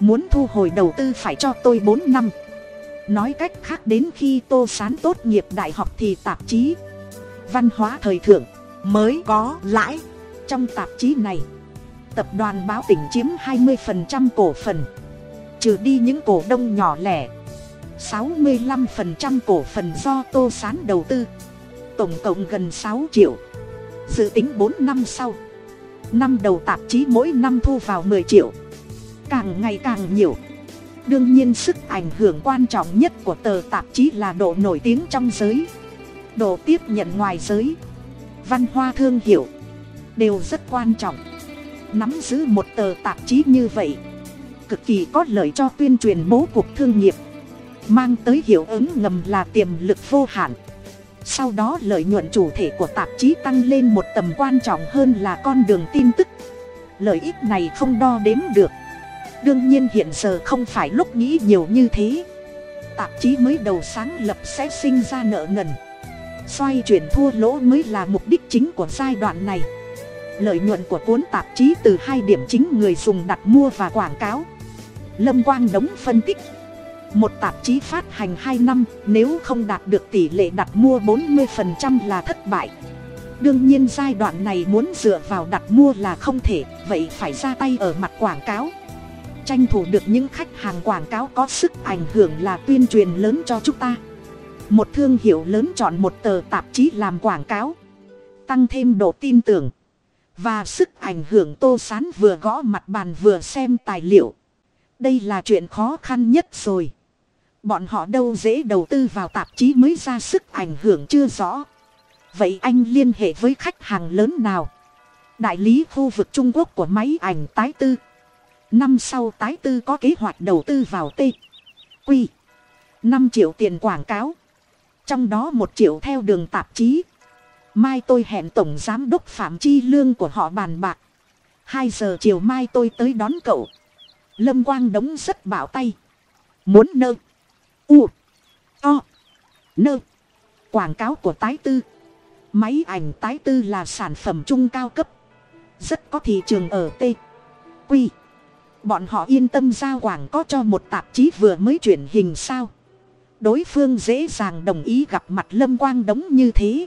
Muốn thu hồi đầu tư phải cho tôi bốn năm. Nói cách khác đến khi tô sán tốt nghiệp đại học thì tạp chí văn hóa thời thượng mới có lãi trong tạp chí này. Tập đoàn báo tỉnh chiếm hai 20% cổ phần. Trừ đi những cổ đông nhỏ lẻ. sáu mươi 65% cổ phần do tô sán đầu tư. Tổng cộng gần sáu triệu. Dự tính bốn năm sau. Năm đầu tạp chí mỗi năm thu vào mười triệu. Càng ngày càng nhiều. Đương nhiên sức ảnh hưởng quan trọng nhất của tờ tạp chí là độ nổi tiếng trong giới. Độ tiếp nhận ngoài giới. Văn hoa thương hiệu đều rất quan trọng. Nắm giữ một tờ tạp chí như vậy, cực kỳ có lợi cho tuyên truyền bố cục thương nghiệp, mang tới hiệu ứng ngầm là tiềm lực vô hạn. Sau đó lợi nhuận chủ thể của tạp chí tăng lên một tầm quan trọng hơn là con đường tin tức. Lợi ích này không đo đếm được. Đương nhiên hiện giờ không phải lúc nghĩ nhiều như thế. Tạp chí mới đầu sáng lập sẽ sinh ra nợ nần xoay chuyển thua lỗ mới là mục đích chính của giai đoạn này lợi nhuận của cuốn tạp chí từ hai điểm chính người dùng đặt mua và quảng cáo. Lâm quang đống phân tích. Một tạp chí phát hành hai năm, nếu không đạt được tỷ lệ đặt mua bốn mươi là thất bại. Đương nhiên giai đoạn này muốn dựa vào đặt mua là không thể, vậy phải ra tay ở mặt quảng cáo. Tranh thủ được những khách hàng quảng cáo có sức ảnh hưởng là tuyên truyền lớn cho chúng ta. Một thương hiệu lớn chọn một tờ tạp chí làm quảng cáo. Tăng thêm độ tin tưởng và sức ảnh hưởng tô sán vừa gõ mặt bàn vừa xem tài liệu. Đây là chuyện khó khăn nhất rồi. Bọn họ đâu dễ đầu tư vào tạp chí mới ra sức ảnh hưởng chưa rõ. Vậy anh liên hệ với khách hàng lớn nào? Đại lý khu vực trung quốc của máy ảnh tái tư. Năm sau tái tư có kế hoạch đầu tư vào t. Q năm triệu tiền quảng cáo. Trong đó một triệu theo đường tạp chí mai tôi hẹn tổng giám đốc phạm chi lương của họ bàn bạc. Hai giờ chiều mai tôi tới đón cậu. Lâm quang đống rất bảo tay. Muốn nơ. U. O. Nơ. Quảng cáo của tái tư. Máy ảnh tái tư là sản phẩm trung cao cấp. Rất có thị trường ở t. Q. Bọn họ yên tâm giao quảng có cho một tạp chí vừa mới chuyển hình sao? Đối phương dễ dàng đồng ý gặp mặt lâm quang đống như thế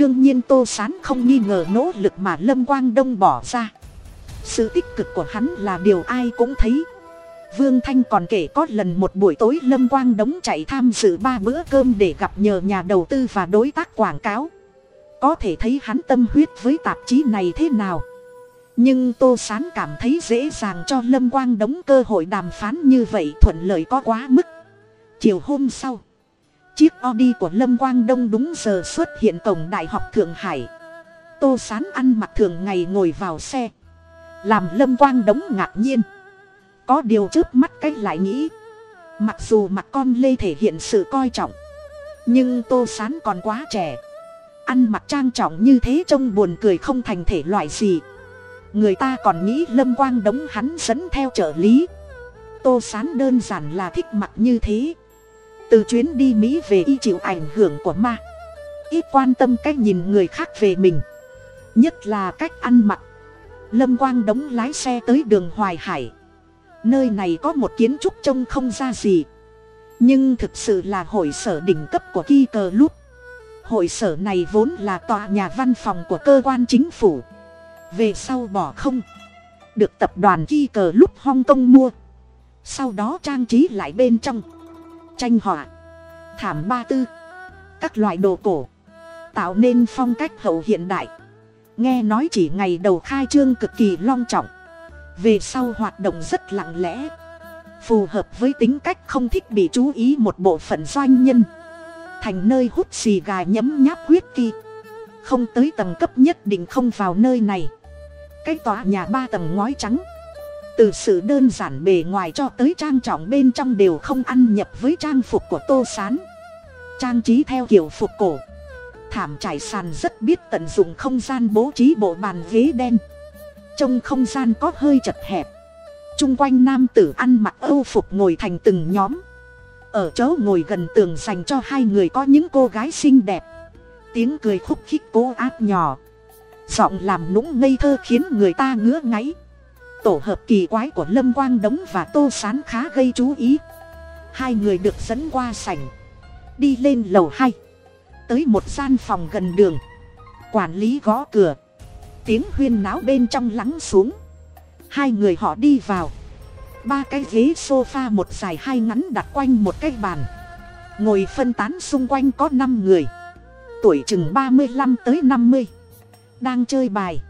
đương nhiên tô sán không nghi ngờ nỗ lực mà lâm quang đông bỏ ra. Sự tích cực của hắn là điều ai cũng thấy. Vương thanh còn kể có lần một buổi tối lâm quang đống chạy tham dự ba bữa cơm để gặp nhờ nhà đầu tư và đối tác quảng cáo. Có thể thấy hắn tâm huyết với tạp chí này thế nào. Nhưng tô sán cảm thấy dễ dàng cho lâm quang đống cơ hội đàm phán như vậy thuận lợi có quá mức. Chiều hôm sau chiếc audi của lâm quang đông đúng giờ xuất hiện cổng đại học thượng hải. Tô sán ăn mặc thường ngày ngồi vào xe. Làm lâm quang đống ngạc nhiên. Có điều trước mắt cách lại nghĩ. Mặc dù mặt con lê thể hiện sự coi trọng. Nhưng tô sán còn quá trẻ. Ăn mặc trang trọng như thế trông buồn cười không thành thể loại gì. Người ta còn nghĩ lâm quang đống hắn dẫn theo trợ lý. Tô sán đơn giản là thích mặc như thế từ chuyến đi mỹ về y chịu ảnh hưởng của ma. Ít quan tâm cách nhìn người khác về mình, nhất là cách ăn mặc. Lâm quang đống lái xe tới đường hoài hải. Nơi này có một kiến trúc trông không ra gì, nhưng thực sự là hội sở đỉnh cấp của ki cờ lút. Hội sở này vốn là tòa nhà văn phòng của cơ quan chính phủ. Về sau bỏ không, được tập đoàn ki cờ lúc hong kong mua. Sau đó trang trí lại bên trong tranh họa. Thảm ba tư. Các loại đồ cổ. Tạo nên phong cách hậu hiện đại. Nghe nói chỉ ngày đầu khai trương cực kỳ long trọng. Về sau hoạt động rất lặng lẽ. Phù hợp với tính cách không thích bị chú ý một bộ phận doanh nhân. Thành nơi hút xì gà nhấm nháp huyết kỳ. Không tới tầng cấp nhất định không vào nơi này. Cái tòa nhà ba tầng ngói trắng từ sự đơn giản bề ngoài cho tới trang trọng bên trong đều không ăn nhập với trang phục của tô s á n trang trí theo kiểu phục cổ. Thảm trải sàn rất biết tận dụng không gian bố trí bộ bàn ghế đen. Trong không gian có hơi chật hẹp. Chung quanh nam tử ăn mặc âu phục ngồi thành từng nhóm. Ở chỗ ngồi gần tường dành cho hai người có những cô gái xinh đẹp. Tiếng cười khúc khích cố áp nhỏ. Giọng làm nũng ngây thơ khiến người ta ngứa ngáy tổ hợp kỳ quái của lâm quang đống và tô sán khá gây chú ý. Hai người được dẫn qua sảnh, đi lên lầu hai, tới một gian phòng gần đường, quản lý gõ cửa. Tiếng huyên náo bên trong lắng xuống. Hai người họ đi vào. Ba cái ghế s o f a một dài hai ngắn đặt quanh một cái bàn. Ngồi phân tán xung quanh có năm người, tuổi chừng ba mươi năm tới năm mươi, đang chơi bài.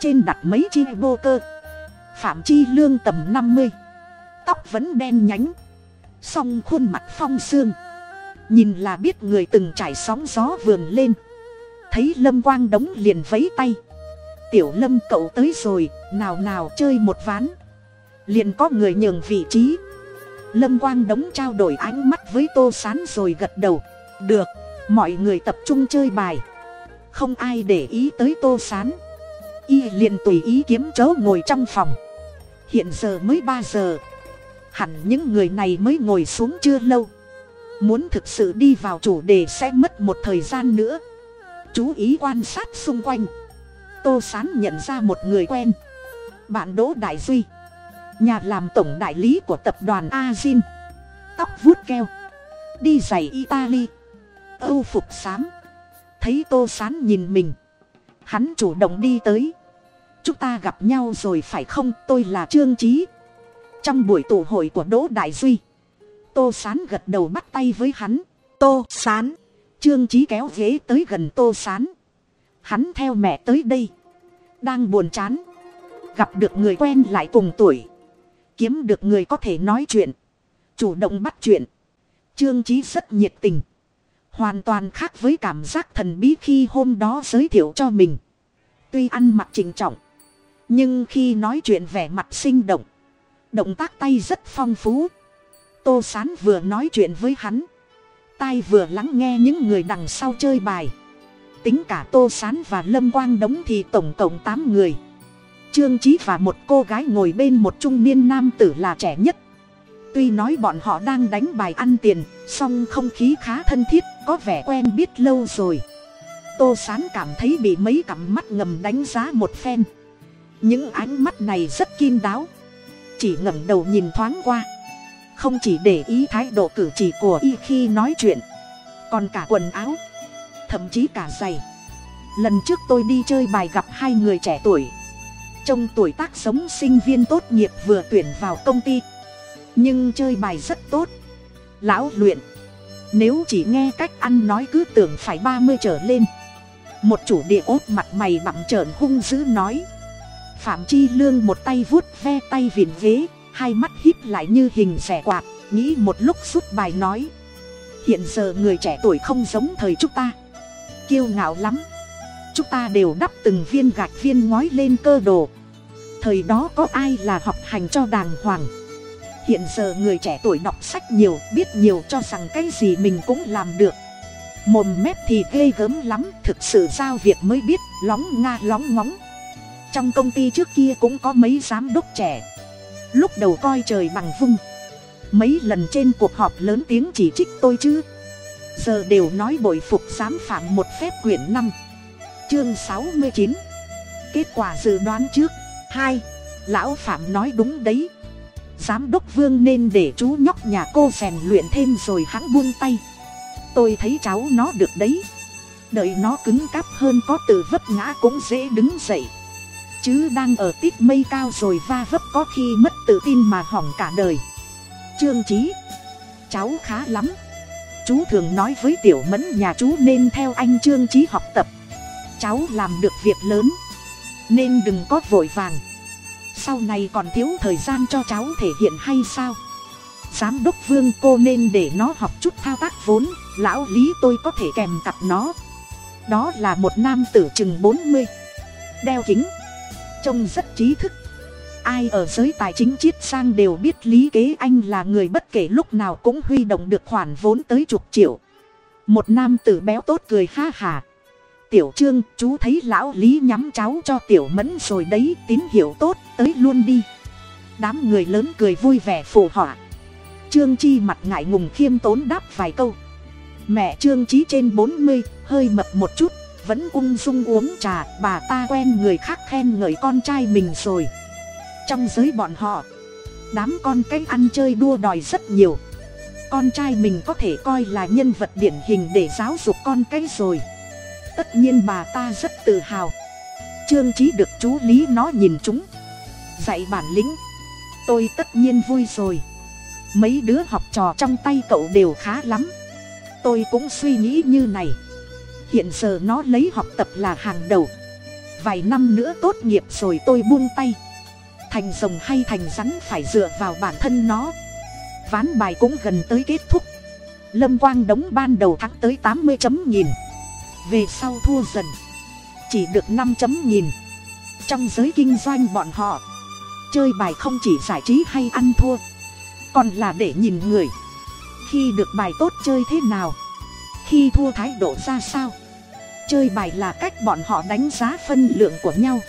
Trên đặt mấy chi vô cơ phạm chi lương tầm năm mươi. Tóc vẫn đen nhánh. Song khuôn mặt phong sương. Nhìn là biết người từng trải sóng gió vườn lên. Thấy lâm quang đống liền vấy tay. Tiểu lâm cậu tới rồi, nào nào chơi một ván. Liền có người nhường vị trí. Lâm quang đống trao đổi ánh mắt với tô sán rồi gật đầu. Được, mọi người tập trung chơi bài. Không ai để ý tới tô sán y liền tùy ý kiếm chớ ngồi trong phòng. Hiện giờ mới ba giờ. Hẳn những người này mới ngồi xuống chưa lâu. Muốn thực sự đi vào chủ đề sẽ mất một thời gian nữa. Chú ý quan sát xung quanh. Tô sán nhận ra một người quen. Bạn đỗ đại duy. Nhà làm tổng đại lý của tập đoàn azin. Tóc vuốt keo. Đi giày italy. Âu phục xám. Thấy tô sán nhìn mình hắn chủ động đi tới. Chúng ta gặp nhau rồi phải không? Tôi là trương trí trong buổi tụ hội của đỗ đại duy tô sán gật đầu bắt tay với hắn. Tô sán. Trương trí kéo ghế tới gần tô sán. Hắn theo mẹ tới đây. Đang buồn chán. Gặp được người quen lại cùng tuổi. Kiếm được người có thể nói chuyện. Chủ động bắt chuyện. Trương trí rất nhiệt tình hoàn toàn khác với cảm giác thần bí khi hôm đó giới thiệu cho mình. Tuy ăn mặc trịnh trọng, nhưng khi nói chuyện vẻ mặt sinh động động tác tay rất phong phú. Tô sán vừa nói chuyện với hắn, tai vừa lắng nghe những người đằng sau chơi bài. Tính cả tô sán và lâm quang đống thì tổng cộng tám người. Trương trí và một cô gái ngồi bên một trung niên nam tử là trẻ nhất tuy nói bọn họ đang đánh bài ăn tiền, song không khí khá thân thiết, có vẻ quen biết lâu rồi. Tô sán cảm thấy bị mấy cặp mắt ngầm đánh giá một phen. Những ánh mắt này rất kín đáo. Chỉ ngẩng đầu nhìn thoáng qua. Không chỉ để ý thái độ cử chỉ của y khi nói chuyện, còn cả quần áo, thậm chí cả giày. Lần trước tôi đi chơi bài gặp hai người trẻ tuổi. Trong tuổi tác sống sinh viên tốt nghiệp vừa tuyển vào công ty nhưng chơi bài rất tốt. Lão luyện. Nếu chỉ nghe cách ăn nói cứ tưởng phải ba mươi trở lên. Một chủ địa ốt mặt mày bặm trợn hung dữ nói. Phạm chi lương một tay vuốt ve tay viền ghế, hai mắt híp lại như hình rẻ quạt, nghĩ một lúc rút bài nói. Hiện giờ người trẻ tuổi không giống thời chúng ta. Kiêu ngạo lắm. Chúng ta đều đắp từng viên gạch viên ngói lên cơ đồ. Thời đó có ai là học hành cho đàng hoàng? Hiện giờ người trẻ tuổi đọc sách nhiều, biết nhiều, cho rằng cái gì mình cũng làm được. Mồm mép thì ghê gớm lắm, thực sự giao việc mới biết, lóng nga lóng ngóng. Trong công ty trước kia cũng có mấy giám đốc trẻ. Lúc đầu coi trời bằng vung. Mấy lần trên cuộc họp lớn tiếng chỉ trích tôi chứ. Giờ đều nói bội phục dám phạm một phép quyển năm. Chương sáu mươi chín. Kết quả dự đoán trước. Hai. Lão phạm nói đúng đấy giám đốc vương nên để chú nhóc nhà cô rèn luyện thêm rồi hắn buông tay. Tôi thấy cháu nó được đấy. Đợi nó cứng cáp hơn có từ vấp ngã cũng dễ đứng dậy. Chứ đang ở tít mây cao rồi va vấp có khi mất tự tin mà hỏng cả đời. Trương trí cháu khá lắm. Chú thường nói với tiểu mẫn nhà chú nên theo anh trương trí học tập. Cháu làm được việc lớn, nên đừng có vội vàng sau này còn thiếu thời gian cho cháu thể hiện hay sao? Giám đốc vương cô nên để nó học chút thao tác vốn, lão lý tôi có thể kèm cặp nó. Đó là một nam tử chừng bốn mươi, đeo kính, trông rất trí thức. Ai ở giới tài chính chiết sang đều biết lý kế anh là người bất kể lúc nào cũng huy động được khoản vốn tới chục triệu. Một nam tử béo tốt cười ha hà tiểu trương, chú thấy lão lý nhắm cháu cho tiểu mẫn rồi đấy, tín hiệu tốt, tới luôn đi. Đám người lớn cười vui vẻ phù họa. Trương chi mặt ngại ngùng khiêm tốn đáp vài câu. Mẹ trương trí trên bốn mươi, hơi mập một chút, vẫn ung dung uống trà, bà ta quen người khác khen ngợi con trai mình rồi. Trong giới bọn họ, đám con cái ăn chơi đua đòi rất nhiều. Con trai mình có thể coi là nhân vật điển hình để giáo dục con cái rồi tất nhiên bà ta rất tự hào. Trương trí được chú lý nó nhìn chúng. Dạy bản lĩnh. Tôi tất nhiên vui rồi. Mấy đứa học trò trong tay cậu đều khá lắm. Tôi cũng suy nghĩ như này. Hiện giờ nó lấy học tập là hàng đầu. Vài năm nữa tốt nghiệp rồi tôi buông tay. Thành rồng hay thành rắn phải dựa vào bản thân nó. Ván bài cũng gần tới kết thúc. Lâm quang đống ban đầu thắng tới tám mươi chấm nghìn về sau thua dần. Chỉ được năm chấm nghìn. Trong giới kinh doanh bọn họ, chơi bài không chỉ giải trí hay ăn thua, còn là để nhìn người. Khi được bài tốt chơi thế nào? Khi thua thái độ ra sao? Chơi bài là cách bọn họ đánh giá phân lượng của nhau.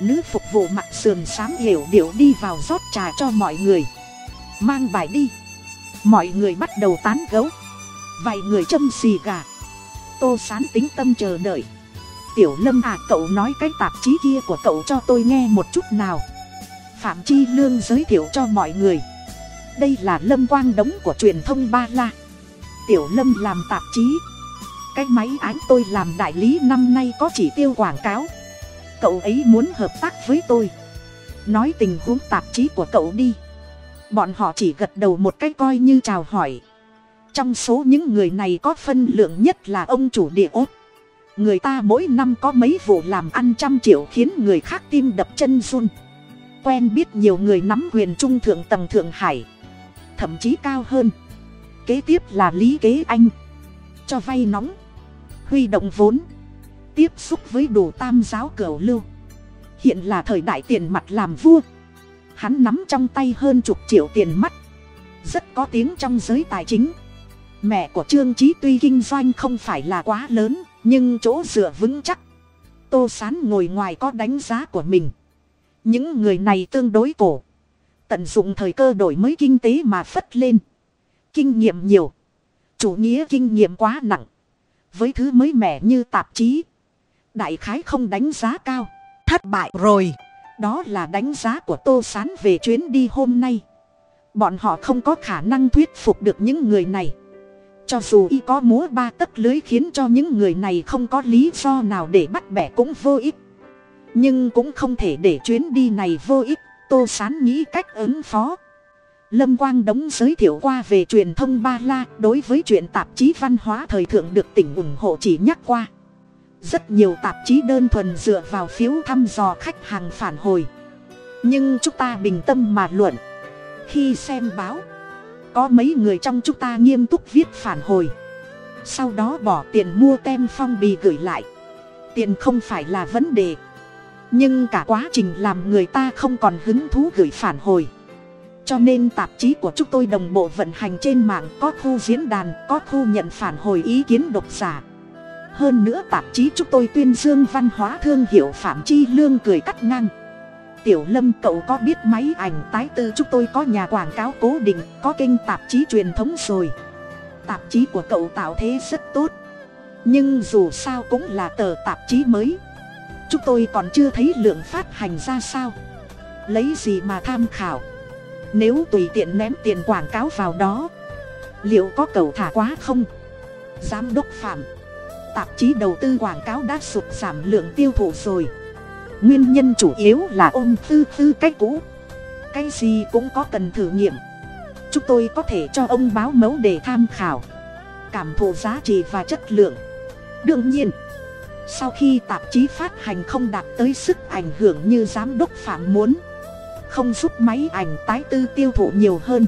Nữ phục vụ mặt sườn xám hiểu điệu đi vào rót trà cho mọi người. Mang bài đi. Mọi người bắt đầu tán gấu. Vài người châm xì gà tô sán tính tâm chờ đợi. Tiểu lâm à cậu nói cái tạp chí kia của cậu cho tôi nghe một chút nào. Phạm chi lương giới thiệu cho mọi người. Đây là lâm quang đống của truyền thông ba la. Tiểu lâm làm tạp chí. Cái máy ánh tôi làm đại lý năm nay có chỉ tiêu quảng cáo. Cậu ấy muốn hợp tác với tôi. Nói tình huống tạp chí của cậu đi. Bọn họ chỉ gật đầu một cái coi như chào hỏi trong số những người này có phân lượng nhất là ông chủ địa ốt. Người ta mỗi năm có mấy vụ làm ăn trăm triệu khiến người khác tim đập chân run. Quen biết nhiều người nắm quyền trung thượng tầng thượng hải, thậm chí cao hơn. Kế tiếp là lý kế anh. Cho vay nóng, huy động vốn, tiếp xúc với đồ tam giáo cửu lưu. Hiện là thời đại tiền mặt làm vua. Hắn nắm trong tay hơn chục triệu tiền mắt. Rất có tiếng trong giới tài chính mẹ của trương trí tuy kinh doanh không phải là quá lớn, nhưng chỗ dựa vững chắc. Tô sán ngồi ngoài có đánh giá của mình. Những người này tương đối cổ. Tận dụng thời cơ đổi mới kinh tế mà phất lên. Kinh nghiệm nhiều. Chủ nghĩa kinh nghiệm quá nặng. Với thứ mới mẻ như tạp chí, đại khái không đánh giá cao. Thất bại rồi. Đó là đánh giá của tô s á n về chuyến đi hôm nay. Bọn họ không có khả năng thuyết phục được những người này cho dù y có múa ba tấc lưới khiến cho những người này không có lý do nào để bắt bẻ cũng vô ích. Nhưng cũng không thể để chuyến đi này vô ích, tô s á n nghĩ cách ứng phó. Lâm quang đống giới thiệu qua về truyền thông ba la, đối với chuyện tạp chí văn hóa thời thượng được tỉnh ủng hộ chỉ nhắc qua. Rất nhiều tạp chí đơn thuần dựa vào phiếu thăm dò khách hàng phản hồi. Nhưng chúng ta bình tâm mà luận. Khi xem báo có mấy người trong chúng ta nghiêm túc viết phản hồi. Sau đó bỏ tiền mua tem phong bì gửi lại. Tiền không phải là vấn đề. Nhưng cả quá trình làm người ta không còn hứng thú gửi phản hồi. Cho nên tạp chí của chúng tôi đồng bộ vận hành trên mạng, có khu diễn đàn, có khu nhận phản hồi ý kiến độc giả. Hơn nữa tạp chí chúng tôi tuyên dương văn hóa thương hiệu phạm chi lương cười cắt ngang tiểu lâm, cậu có biết máy ảnh tái tư chúng tôi có nhà quảng cáo cố định, có kênh tạp chí truyền thống rồi. Tạp chí của cậu tạo thế rất tốt. Nhưng dù sao cũng là tờ tạp chí mới. Chúng tôi còn chưa thấy lượng phát hành ra sao. Lấy gì mà tham khảo? Nếu tùy tiện ném tiền quảng cáo vào đó, liệu có cầu thả quá không? Giám đốc phạm, tạp chí đầu tư quảng cáo đã sụt giảm lượng tiêu thụ rồi nguyên nhân chủ yếu là ôm tư tư cái cũ. Cái gì cũng có cần thử nghiệm. Chúng tôi có thể cho ông báo mẫu để tham khảo. Cảm thụ giá trị và chất lượng. Đương nhiên, sau khi tạp chí phát hành không đạt tới sức ảnh hưởng như giám đốc phạm muốn, không giúp máy ảnh tái tư tiêu thụ nhiều hơn,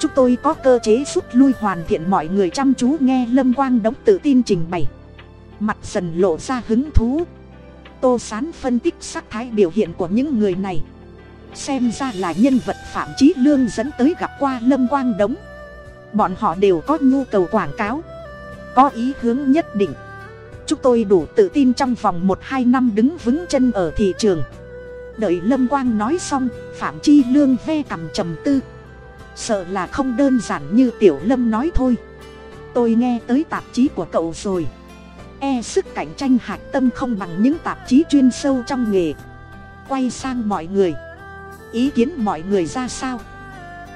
chúng tôi có cơ chế rút lui hoàn thiện mọi người chăm chú nghe lâm quang đóng tự tin trình bày. Mặt dần lộ ra hứng thú tô sán phân tích sắc thái biểu hiện của những người này. Xem ra là nhân vật phạm trí lương dẫn tới gặp qua lâm quang đống. Bọn họ đều có nhu cầu quảng cáo, có ý hướng nhất định. Chúng tôi đủ tự tin trong vòng một hai năm đứng vững chân ở thị trường. Đợi lâm quang nói xong, phạm chi lương ve cằm trầm tư. Sợ là không đơn giản như tiểu lâm nói thôi. Tôi nghe tới tạp chí của cậu rồi e sức cạnh tranh hạch tâm không bằng những tạp chí chuyên sâu trong nghề. Quay sang mọi người. Ý kiến mọi người ra sao?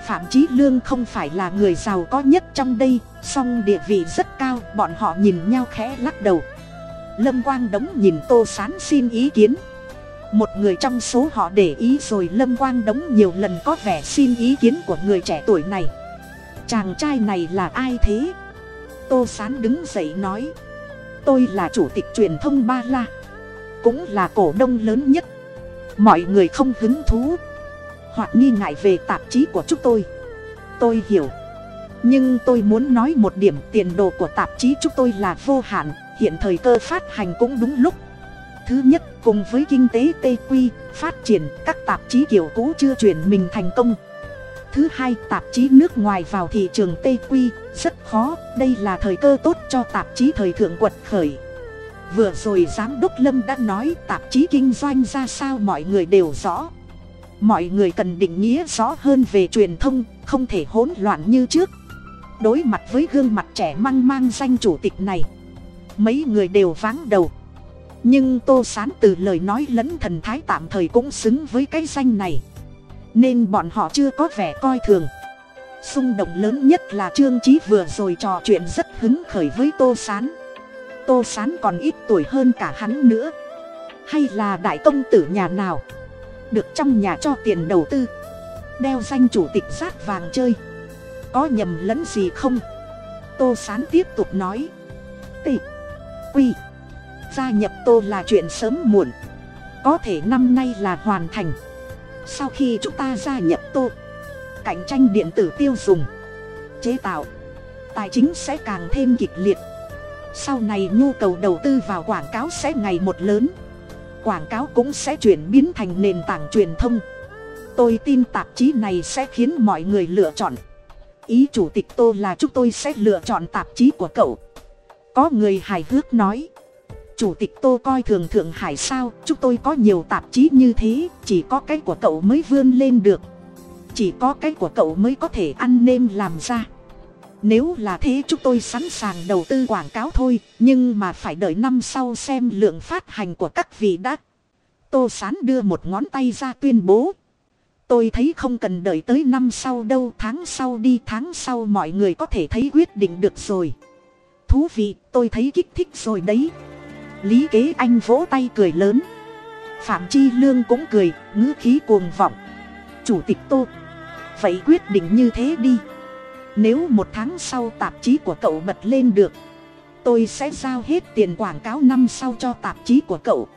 Phạm chí lương không phải là người giàu có nhất trong đây, song địa vị rất cao, bọn họ nhìn nhau khẽ lắc đầu. Lâm quang đống nhìn tô sán xin ý kiến. Một người trong số họ để ý rồi lâm quang đống nhiều lần có vẻ xin ý kiến của người trẻ tuổi này. Chàng trai này là ai thế? Tô sán đứng dậy nói tôi là chủ tịch truyền thông ba la, cũng là cổ đông lớn nhất. Mọi người không hứng thú hoặc nghi ngại về tạp chí của chúng tôi. Tôi hiểu, nhưng tôi muốn nói một điểm, tiền đồ của tạp chí chúng tôi là vô hạn, hiện thời cơ phát hành cũng đúng lúc. Thứ nhất, cùng với kinh tế tây quy phát triển các tạp chí kiểu cũ chưa chuyển mình thành công thứ hai, tạp chí nước ngoài vào thị trường tây quy rất khó, đây là thời cơ tốt cho tạp chí thời thượng quật khởi. Vừa rồi giám đốc lâm đã nói tạp chí kinh doanh ra sao mọi người đều rõ. Mọi người cần định nghĩa rõ hơn về truyền thông, không thể hỗn loạn như trước. Đối mặt với gương mặt trẻ mang mang danh chủ tịch này, mấy người đều váng đầu. Nhưng tô sán từ lời nói lẫn thần thái tạm thời cũng xứng với cái danh này nên bọn họ chưa có vẻ coi thường. Xung động lớn nhất là trương trí vừa rồi trò chuyện rất hứng khởi với tô sán. Tô sán còn ít tuổi hơn cả hắn nữa. Hay là đại công tử nhà nào, được trong nhà cho tiền đầu tư, đeo danh chủ tịch sát vàng chơi, có nhầm lẫn gì không? Tô sán tiếp tục nói. T quy gia nhập tô là chuyện sớm muộn, có thể năm nay là hoàn thành sau khi chúng ta gia nhập tô, cạnh tranh điện tử tiêu dùng, chế tạo, tài chính sẽ càng thêm kịch liệt. Sau này nhu cầu đầu tư vào quảng cáo sẽ ngày một lớn. Quảng cáo cũng sẽ chuyển biến thành nền tảng truyền thông. Tôi tin tạp chí này sẽ khiến mọi người lựa chọn. Ý chủ tịch tô là chúng tôi sẽ lựa chọn tạp chí của cậu. Có người hài hước nói chủ tịch tô coi thường thượng hải sao? Chúng tôi có nhiều tạp chí như thế, chỉ có cái của cậu mới vươn lên được. Chỉ có cái của cậu mới có thể ăn nêm làm ra. Nếu là thế chúng tôi sẵn sàng đầu tư quảng cáo thôi, nhưng mà phải đợi năm sau xem lượng phát hành của các vị đã. Tô sán đưa một ngón tay ra tuyên bố. Tôi thấy không cần đợi tới năm sau đâu, tháng sau đi, tháng sau mọi người có thể thấy quyết định được rồi. Thú vị, tôi thấy kích thích rồi đấy lý kế anh vỗ tay cười lớn. Phạm chi lương cũng cười, ngữ khí cuồng vọng. Chủ tịch tô, vậy quyết định như thế đi. Nếu một tháng sau tạp chí của cậu bật lên được, tôi sẽ giao hết tiền quảng cáo năm sau cho tạp chí của cậu.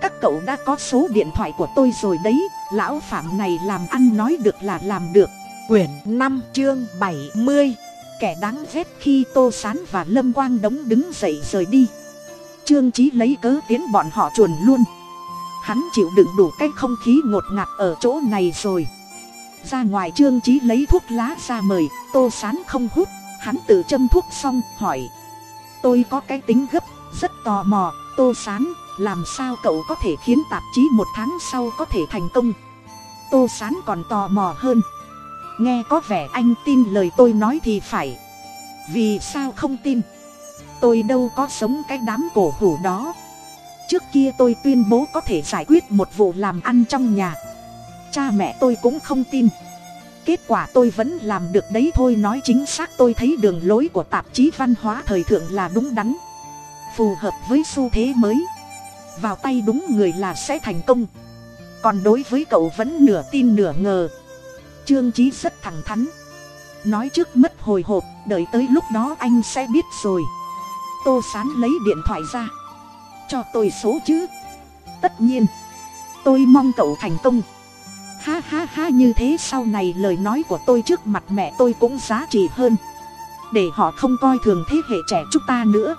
Các cậu đã có số điện thoại của tôi rồi đấy, lão phạm này làm ăn nói được là làm được. Quyển năm chương bảy mươi, kẻ đáng ghét khi tô sán và lâm quang đống đứng dậy rời đi trương trí lấy cớ tiến bọn họ chuồn luôn. Hắn chịu đựng đủ cái không khí ngột ngạt ở chỗ này rồi. Ra ngoài trương trí lấy thuốc lá ra mời, tô sán không hút. Hắn tự châm thuốc xong, hỏi. Tôi có cái tính gấp, rất tò mò. Tô sán, làm sao cậu có thể khiến tạp chí một tháng sau có thể thành công? Tô sán còn tò mò hơn. Nghe có vẻ anh tin lời tôi nói thì phải. Vì sao không tin? Tôi đâu có sống cái đám cổ hủ đó. Trước kia tôi tuyên bố có thể giải quyết một vụ làm ăn trong nhà. Cha mẹ tôi cũng không tin. Kết quả tôi vẫn làm được đấy thôi, nói chính xác tôi thấy đường lối của tạp chí văn hóa thời thượng là đúng đắn. Phù hợp với xu thế mới. Vào tay đúng người là sẽ thành công. Còn đối với cậu vẫn nửa tin nửa ngờ. Trương trí rất thẳng thắn. Nói trước mất hồi hộp, đợi tới lúc đó anh sẽ biết rồi tô sán lấy điện thoại ra. Cho tôi số chứ. Tất nhiên, tôi mong cậu thành công. Ha ha ha, như thế sau này lời nói của tôi trước mặt mẹ tôi cũng giá trị hơn. Để họ không coi thường thế hệ trẻ chúng ta nữa.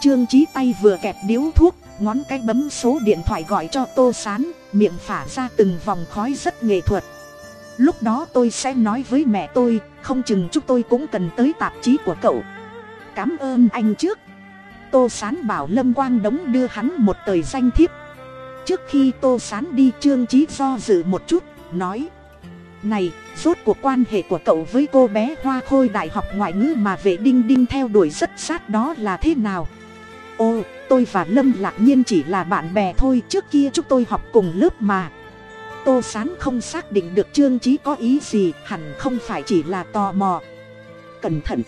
Trương trí tay vừa kẹp điếu thuốc, ngón cái bấm số điện thoại gọi cho tô sán, miệng phả ra từng vòng khói rất nghệ thuật. Lúc đó tôi sẽ nói với mẹ tôi, không chừng chúng tôi cũng cần tới tạp chí của cậu. Cảm ơn anh trước tô sán bảo lâm quang đống đưa hắn một tờ danh thiếp. Trước khi tô sán đi, trương trí do dự một chút, nói, này, rốt cuộc quan hệ của cậu với cô bé hoa khôi đại học ngoại ngữ mà vệ đinh đinh theo đuổi rất sát đó là thế nào? Ô, tôi và lâm lạc nhiên chỉ là bạn bè thôi, trước kia chúng tôi học cùng lớp mà. Tô sán không xác định được trương trí có ý gì, hẳn không phải chỉ là tò mò. Cẩn thận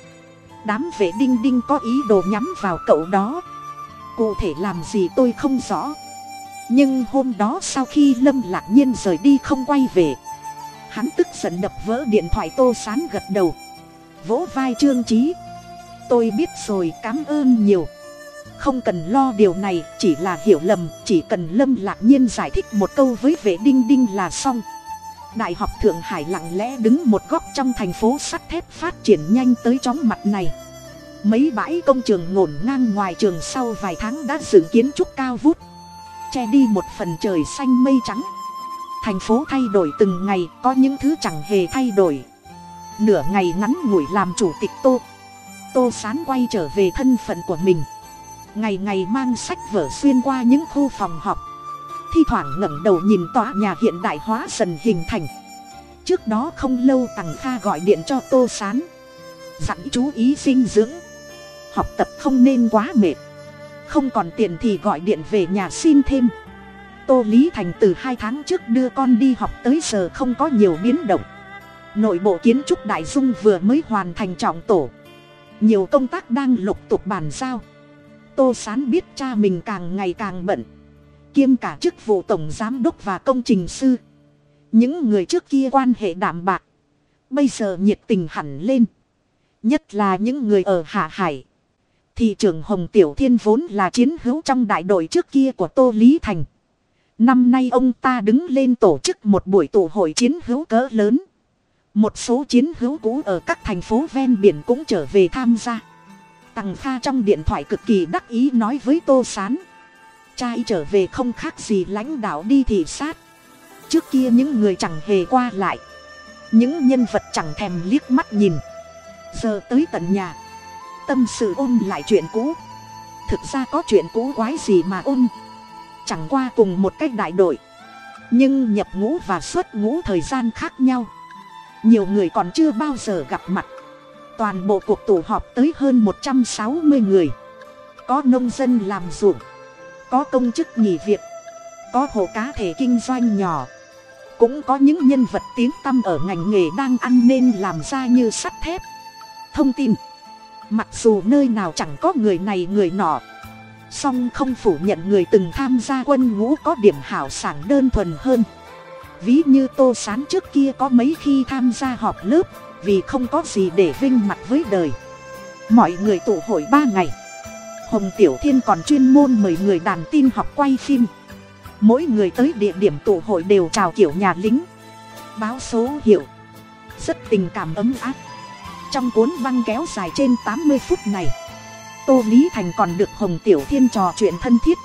đám vệ đinh đinh có ý đồ nhắm vào cậu đó. Cụ thể làm gì tôi không rõ. Nhưng hôm đó sau khi lâm lạc nhiên rời đi không quay về, hắn tức giận đập vỡ điện thoại tô sán gật đầu. Vỗ vai trương trí tôi biết rồi, cảm ơn nhiều. Không cần lo điều này, chỉ là hiểu lầm, chỉ cần lâm lạc nhiên giải thích một câu với vệ đinh đinh là xong đại học thượng hải lặng lẽ đứng một góc trong thành phố sắt thép phát triển nhanh tới chóng mặt này. Mấy bãi công trường ngổn ngang ngoài trường sau vài tháng đã dựng kiến trúc cao vút. Che đi một phần trời xanh mây trắng. Thành phố thay đổi từng ngày, có những thứ chẳng hề thay đổi. Nửa ngày ngắn ngủi làm chủ tịch tô. Tô sán quay trở về thân phận của mình. Ngày ngày mang sách vở xuyên qua những khu phòng họp thi thoảng ngẩng đầu nhìn tòa nhà hiện đại hóa dần hình thành. Trước đó không lâu tằng kha gọi điện cho tô sán. Dặn chú ý dinh dưỡng. Học tập không nên quá mệt. Không còn tiền thì gọi điện về nhà xin thêm. Tô lý thành từ hai tháng trước đưa con đi học tới giờ không có nhiều biến động. Nội bộ kiến trúc đại dung vừa mới hoàn thành trọng tổ. Nhiều công tác đang lục tục bàn giao. Tô sán biết cha mình càng ngày càng bận kiêm cả chức vụ tổng giám đốc và công trình sư. Những người trước kia quan hệ đạm bạc. Bây giờ nhiệt tình hẳn lên. Nhất là những người ở hạ hải. Thị trưởng hồng tiểu thiên vốn là chiến hữu trong đại đội trước kia của tô lý thành. Năm nay ông ta đứng lên tổ chức một buổi tụ hội chiến hữu cỡ lớn. Một số chiến hữu cũ ở các thành phố ven biển cũng trở về tham gia. Tằng kha trong điện thoại cực kỳ đắc ý nói với tô s trai trở về không khác gì lãnh đạo đi thị sát. Trước kia những người chẳng hề qua lại. Những nhân vật chẳng thèm liếc mắt nhìn. Giờ tới tận nhà. Tâm sự ôn lại chuyện cũ. Thực ra có chuyện cũ quái gì mà ôn. Chẳng qua cùng một cách đại đội. Nhưng nhập ngũ và xuất ngũ thời gian khác nhau. Nhiều người còn chưa bao giờ gặp mặt. Toàn bộ cuộc tụ họp tới hơn một trăm sáu mươi người. Có nông dân làm ruộng có công chức nghỉ việc, có hộ cá thể kinh doanh nhỏ, cũng có những nhân vật tiếng tăm ở ngành nghề đang ăn nên làm ra như sắt thép. Thông tin, mặc dù nơi nào chẳng có người này người nọ, song không phủ nhận người từng tham gia quân ngũ có điểm hảo sảng đơn thuần hơn. Ví như tô sán trước kia có mấy khi tham gia họp lớp vì không có gì để vinh mặt với đời. Mọi người tụ hội ba ngày hồng tiểu thiên còn chuyên môn mời người đàn tin học quay phim. Mỗi người tới địa điểm tụ hội đều chào kiểu nhà lính. Báo số hiệu. Rất tình cảm ấm áp. Trong cuốn băng kéo dài trên tám mươi phút này, tô lý thành còn được hồng tiểu thiên trò chuyện thân thiết.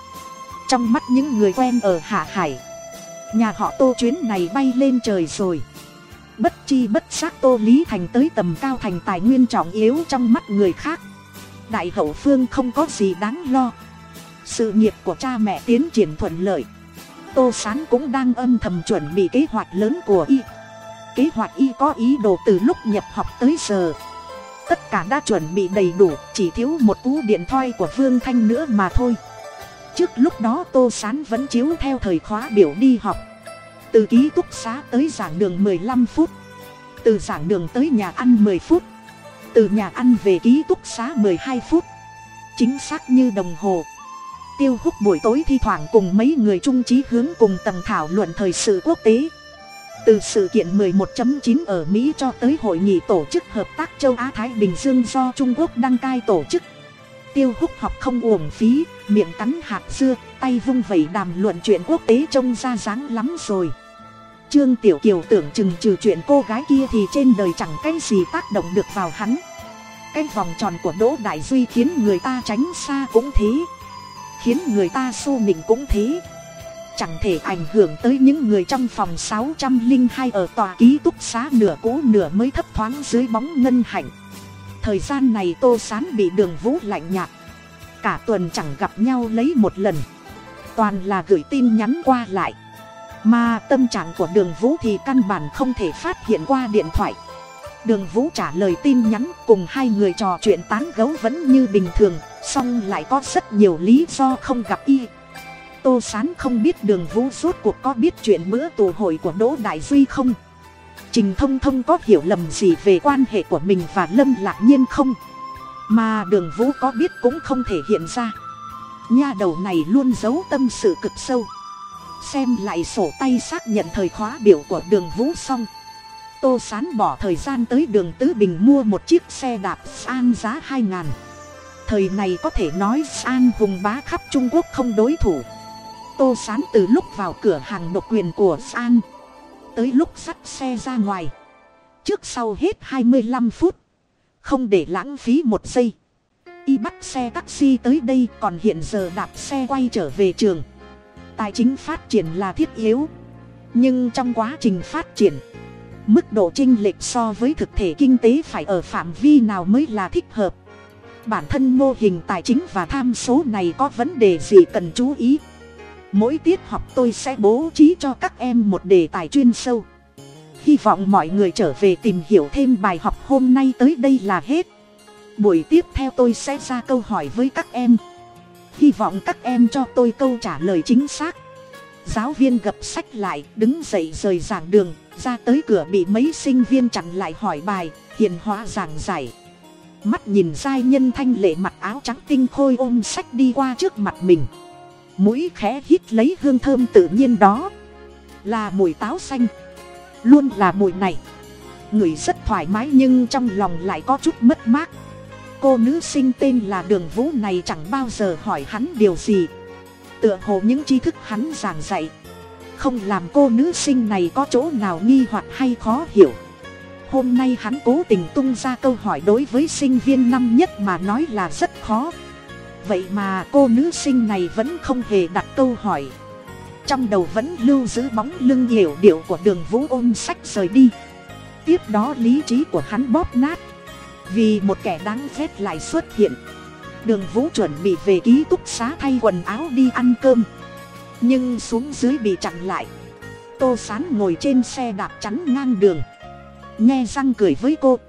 Trong mắt những người quen ở hạ hải, nhà họ tô chuyến này bay lên trời rồi. Bất chi bất xác tô lý thành tới tầm cao thành tài nguyên trọng yếu trong mắt người khác đại hậu phương không có gì đáng lo. Sự nghiệp của cha mẹ tiến triển thuận lợi. Tô sán cũng đang âm thầm chuẩn bị kế hoạch lớn của y. Kế hoạch y có ý đồ từ lúc nhập học tới giờ. Tất cả đã chuẩn bị đầy đủ, chỉ thiếu một cú điện thoại của vương thanh nữa mà thôi. Trước lúc đó tô sán vẫn chiếu theo thời khóa biểu đi học. Từ ký túc xá tới giảng đường m ộ ư ơ i năm phút. Từ giảng đường tới nhà ăn m ộ ư ơ i phút từ nhà ăn về ký túc xá m ộ ư ơ i hai phút. Chính xác như đồng hồ. Tiêu hút buổi tối thi thoảng cùng mấy người trung trí hướng cùng tầng thảo luận thời sự quốc tế. Từ sự kiện 11.9 ở Mỹ cho tới hội nghị tổ chức hợp tác châu Á Thái Bình Dương do Trung Quốc đăng cai tổ chức. Tiêu hút học không uổng phí, miệng cắn hạt dưa, tay vung vẩy đàm luận chuyện quốc tế trông ra dáng lắm rồi trương tiểu kiều tưởng chừng trừ chuyện cô gái kia thì trên đời chẳng cái gì tác động được vào hắn. Cái vòng tròn của đỗ đại duy khiến người ta tránh xa cũng thế, khiến người ta xô mình cũng thế. Chẳng thể ảnh hưởng tới những người trong phòng sáu trăm linh hai ở tòa ký túc xá nửa cũ nửa mới thấp thoáng dưới bóng ngân hạnh. Thời gian này tô sán bị đường vũ lạnh nhạt. Cả tuần chẳng gặp nhau lấy một lần. Toàn là gửi tin nhắn qua lại mà tâm trạng của đường vũ thì căn bản không thể phát hiện qua điện thoại. Đường vũ trả lời tin nhắn cùng hai người trò chuyện tán gấu vẫn như bình thường, song lại có rất nhiều lý do không gặp y. Tô sán không biết đường vũ rốt cuộc có biết chuyện bữa tù hội của đỗ đại duy không? Trình thông thông có hiểu lầm gì về quan hệ của mình và lâm lạc nhiên không? Mà đường vũ có biết cũng không thể hiện ra. Nha đầu này luôn giấu tâm sự cực sâu xem lại sổ tay xác nhận thời khóa biểu của đường vũ xong tô sán bỏ thời gian tới đường tứ bình mua một chiếc xe đạp an giá hai ngàn. Thời này có thể nói an hùng bá khắp trung quốc không đối thủ. Tô sán từ lúc vào cửa hàng độc quyền của an tới lúc dắt xe ra ngoài. Trước sau hết hai mươi lăm phút, không để lãng phí một giây. Y bắt xe taxi tới đây, còn hiện giờ đạp xe quay trở về trường tài chính phát triển là thiết yếu. Nhưng trong quá trình phát triển, mức độ chênh lệch so với thực thể kinh tế phải ở phạm vi nào mới là thích hợp? Bản thân mô hình tài chính và tham số này có vấn đề gì cần chú ý? Mỗi tiết học tôi sẽ bố trí cho các em một đề tài chuyên sâu. Hy vọng mọi người trở về tìm hiểu thêm bài học hôm nay tới đây là hết. Buổi tiếp theo tôi sẽ ra câu hỏi với các em hy vọng các em cho tôi câu trả lời chính xác. Giáo viên gập sách lại, đứng dậy rời giảng đường, ra tới cửa bị mấy sinh viên chặn lại hỏi bài, hiền hóa giảng giải. Mắt nhìn giai nhân thanh lệ mặc áo trắng tinh khôi ôm sách đi qua trước mặt mình. Mũi khẽ hít lấy hương thơm tự nhiên đó. Là mùi táo xanh. Luôn là mùi này. Người rất thoải mái nhưng trong lòng lại có chút mất mát cô nữ sinh tên là đường vũ này chẳng bao giờ hỏi hắn điều gì. Tựa hồ những tri thức hắn giảng dạy, không làm cô nữ sinh này có chỗ nào nghi hoặc hay khó hiểu. Hôm nay hắn cố tình tung ra câu hỏi đối với sinh viên năm nhất mà nói là rất khó. Vậy mà cô nữ sinh này vẫn không hề đặt câu hỏi. Trong đầu vẫn lưu giữ bóng lưng hiểu điệu của đường vũ ôm sách rời đi. Tiếp đó lý trí của hắn bóp nát vì một kẻ đáng ghét lại xuất hiện. Đường vũ chuẩn bị về ký túc xá thay quần áo đi ăn cơm. Nhưng xuống dưới bị chặn lại. Tô sán ngồi trên xe đạp chắn ngang đường. Nghe răng cười với cô.